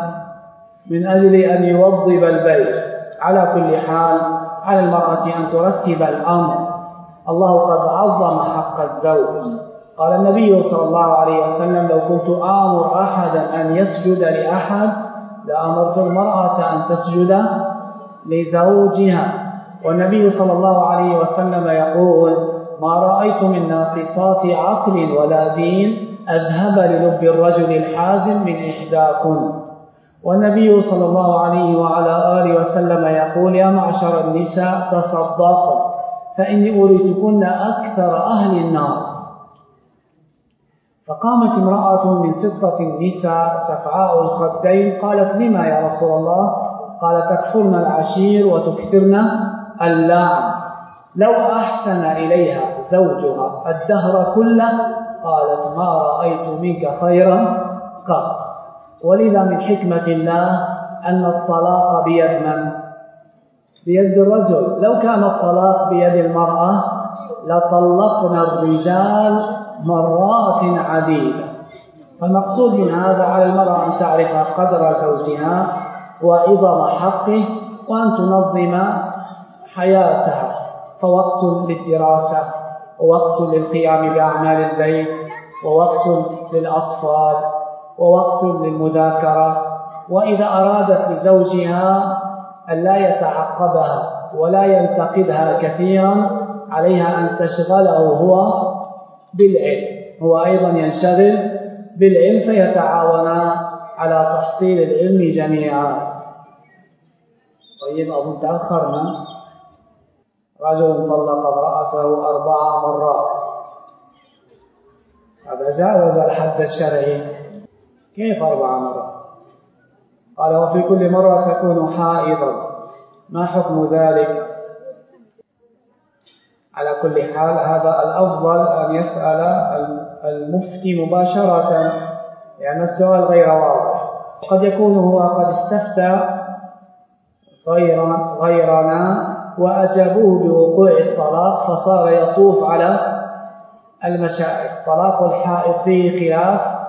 من أجل أن يوضب البيت. على كل حال على المرأة أن ترتب الأمر. الله قد عظم حق الزوج. قال النبي صلى الله عليه وسلم لو كنت آمر أحدا أن يسجد لأحد لأمرت المرأة أن تسجد لزوجها. والنبي صلى الله عليه وسلم يقول ما رأيت من ناقصات عقل ولا دين أذهب للب الرجل الحازم من إحداكن. والنبي صلى الله عليه وعلى آله وسلم يقول يا معشر النساء تصدق فإني أريتكن أكثر أهل النار. فقامت امرأة من ستة النساء سفعاء الخدين قالت لما يا رسول الله؟ قال تكفرن العشير وتكثرن اللعن. لو أحسن إليها زوجها الدهر كله؟ قالت ما رأيت منك خيرا قط. ولذا من حكمة الله أن الطلاق بيد من؟ بيد الرجل. لو كان الطلاق بيد المرأة لطلقنا الرجال مرات عديدة. فالمقصود من هذا على المرأة أن تعرف قدر زوجها وعظم حقه وأن تنظم حياتها. فوقت للدراسة ووقت للقيام بأعمال البيت ووقت للأطفال. ووقت للمذاكرة وإذا أرادت لزوجها أن لا يتعقبها ولا ينتقدها كثيرا عليها أن تشغله هو بالعلم. هو أيضا ينشغل بالعلم فيتعاونان على تحصيل العلم جميعا. طيب أظن تأخرنا. رجل طلق امرأته أربع مرات. هذا جاوز الحد الشرعي. كيف أربع مرات قال وفي كل مرة تكون حائضا. ما حكم ذلك؟ على كل حال هذا الأفضل أن يسأل المفتي مباشرة لأن السؤال غير واضح. قد يكون هو قد استفتى غيرنا وأجابوه بوقوع الطلاق فصار يطوف على المشاعر طلاق الحائض فيه خلاف.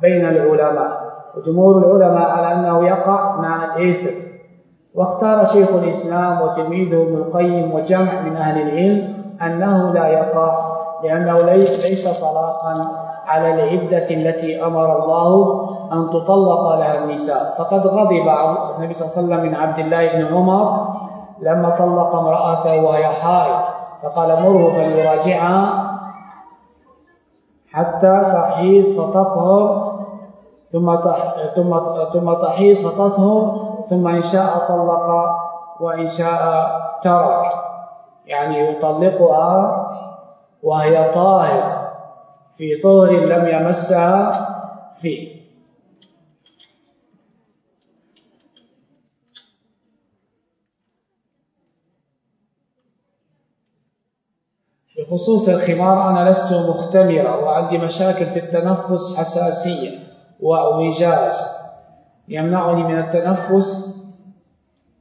بين العلماء وجمهور العلماء على أنه يقع مع الإثم واختار شيخ الإسلام وتلميذه ابن القيم وجمع من أهل العلم أنه لا يقع لأنه ليس طلاقا على العدة التي أمر الله أن تطلق لها النساء. فقد غضب النبي صلى الله عليه وسلم من عبد الله بن عمر لما طلق امرأته وهي حائض. فقال مره فليراجعها حتى تحيض فتطهر ثم ثم ثم تحيض فتطهر ثم إن شاء طلق وإن شاء ترك. يعني يطلقها وهي طاهر في طهر لم يمسها فيه. بخصوص الخمار أنا لست مختمرة وعندي مشاكل في التنفس حساسية. وأوجاج يمنعني من التنفس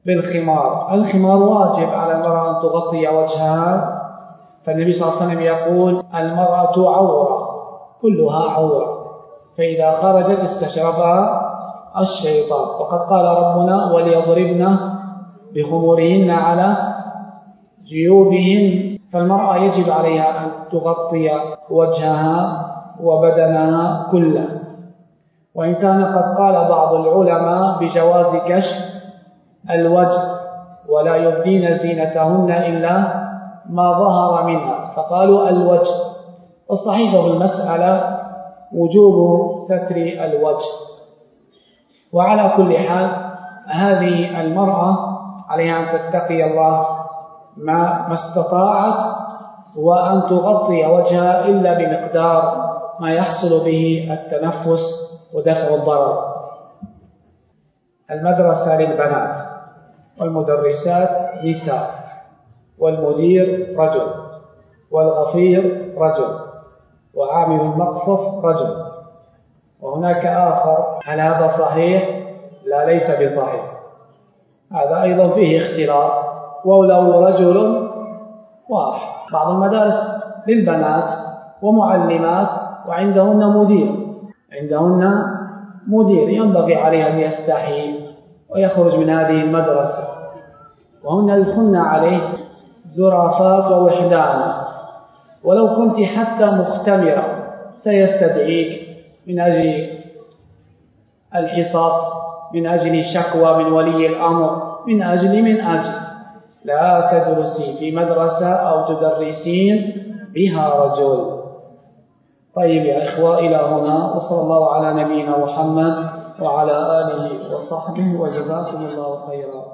بالخمار. الخمار واجب على المرأة أن تغطي وجهها. فالنبي صلى الله عليه وسلم يقول المرأة عورة كلها عورة. فإذا خرجت استشربها الشيطان. وقد قال ربنا وليضربن بخمورهن على جيوبهن. فالمرأة يجب عليها أن تغطي وجهها وبدنها كله. وإن كان قد قال بعض العلماء بجواز كشف الوجه ولا يبدين زينتهن إلا ما ظهر منها فقالوا الوجه. والصحيح في المسألة وجوب ستر الوجه. وعلى كل حال هذه المرأة عليها أن تتقي الله ما, ما استطاعت وأن تغطي وجهها إلا بمقدار ما يحصل به التنفس ودفع الضرر. المدرسة للبنات والمدرسات نساء والمدير رجل والغفير رجل وعامل المقصف رجل. وهناك آخر هل هذا صحيح؟ لا ليس بصحيح. هذا أيضا فيه اختلاط. ولو رجل واحد. بعض المدارس للبنات ومعلمات وعندهن مدير. عندهن مدير ينبغي عليه أن يستحي ويخرج من هذه المدرسة. وهن يدخلن عليه زرافات ووحدانا ولو كنت حتى مختمرة سيستدعيك من أجل الحصص من أجل شكوى من ولي الأمر من أجل من أجل. لا تدرسي في مدرسة أو تدرسين بها رجل. طيب يا إخوة إلى هنا. وصلى الله على نبينا محمد وعلى آله وصحبه وجزاكم الله خيرا.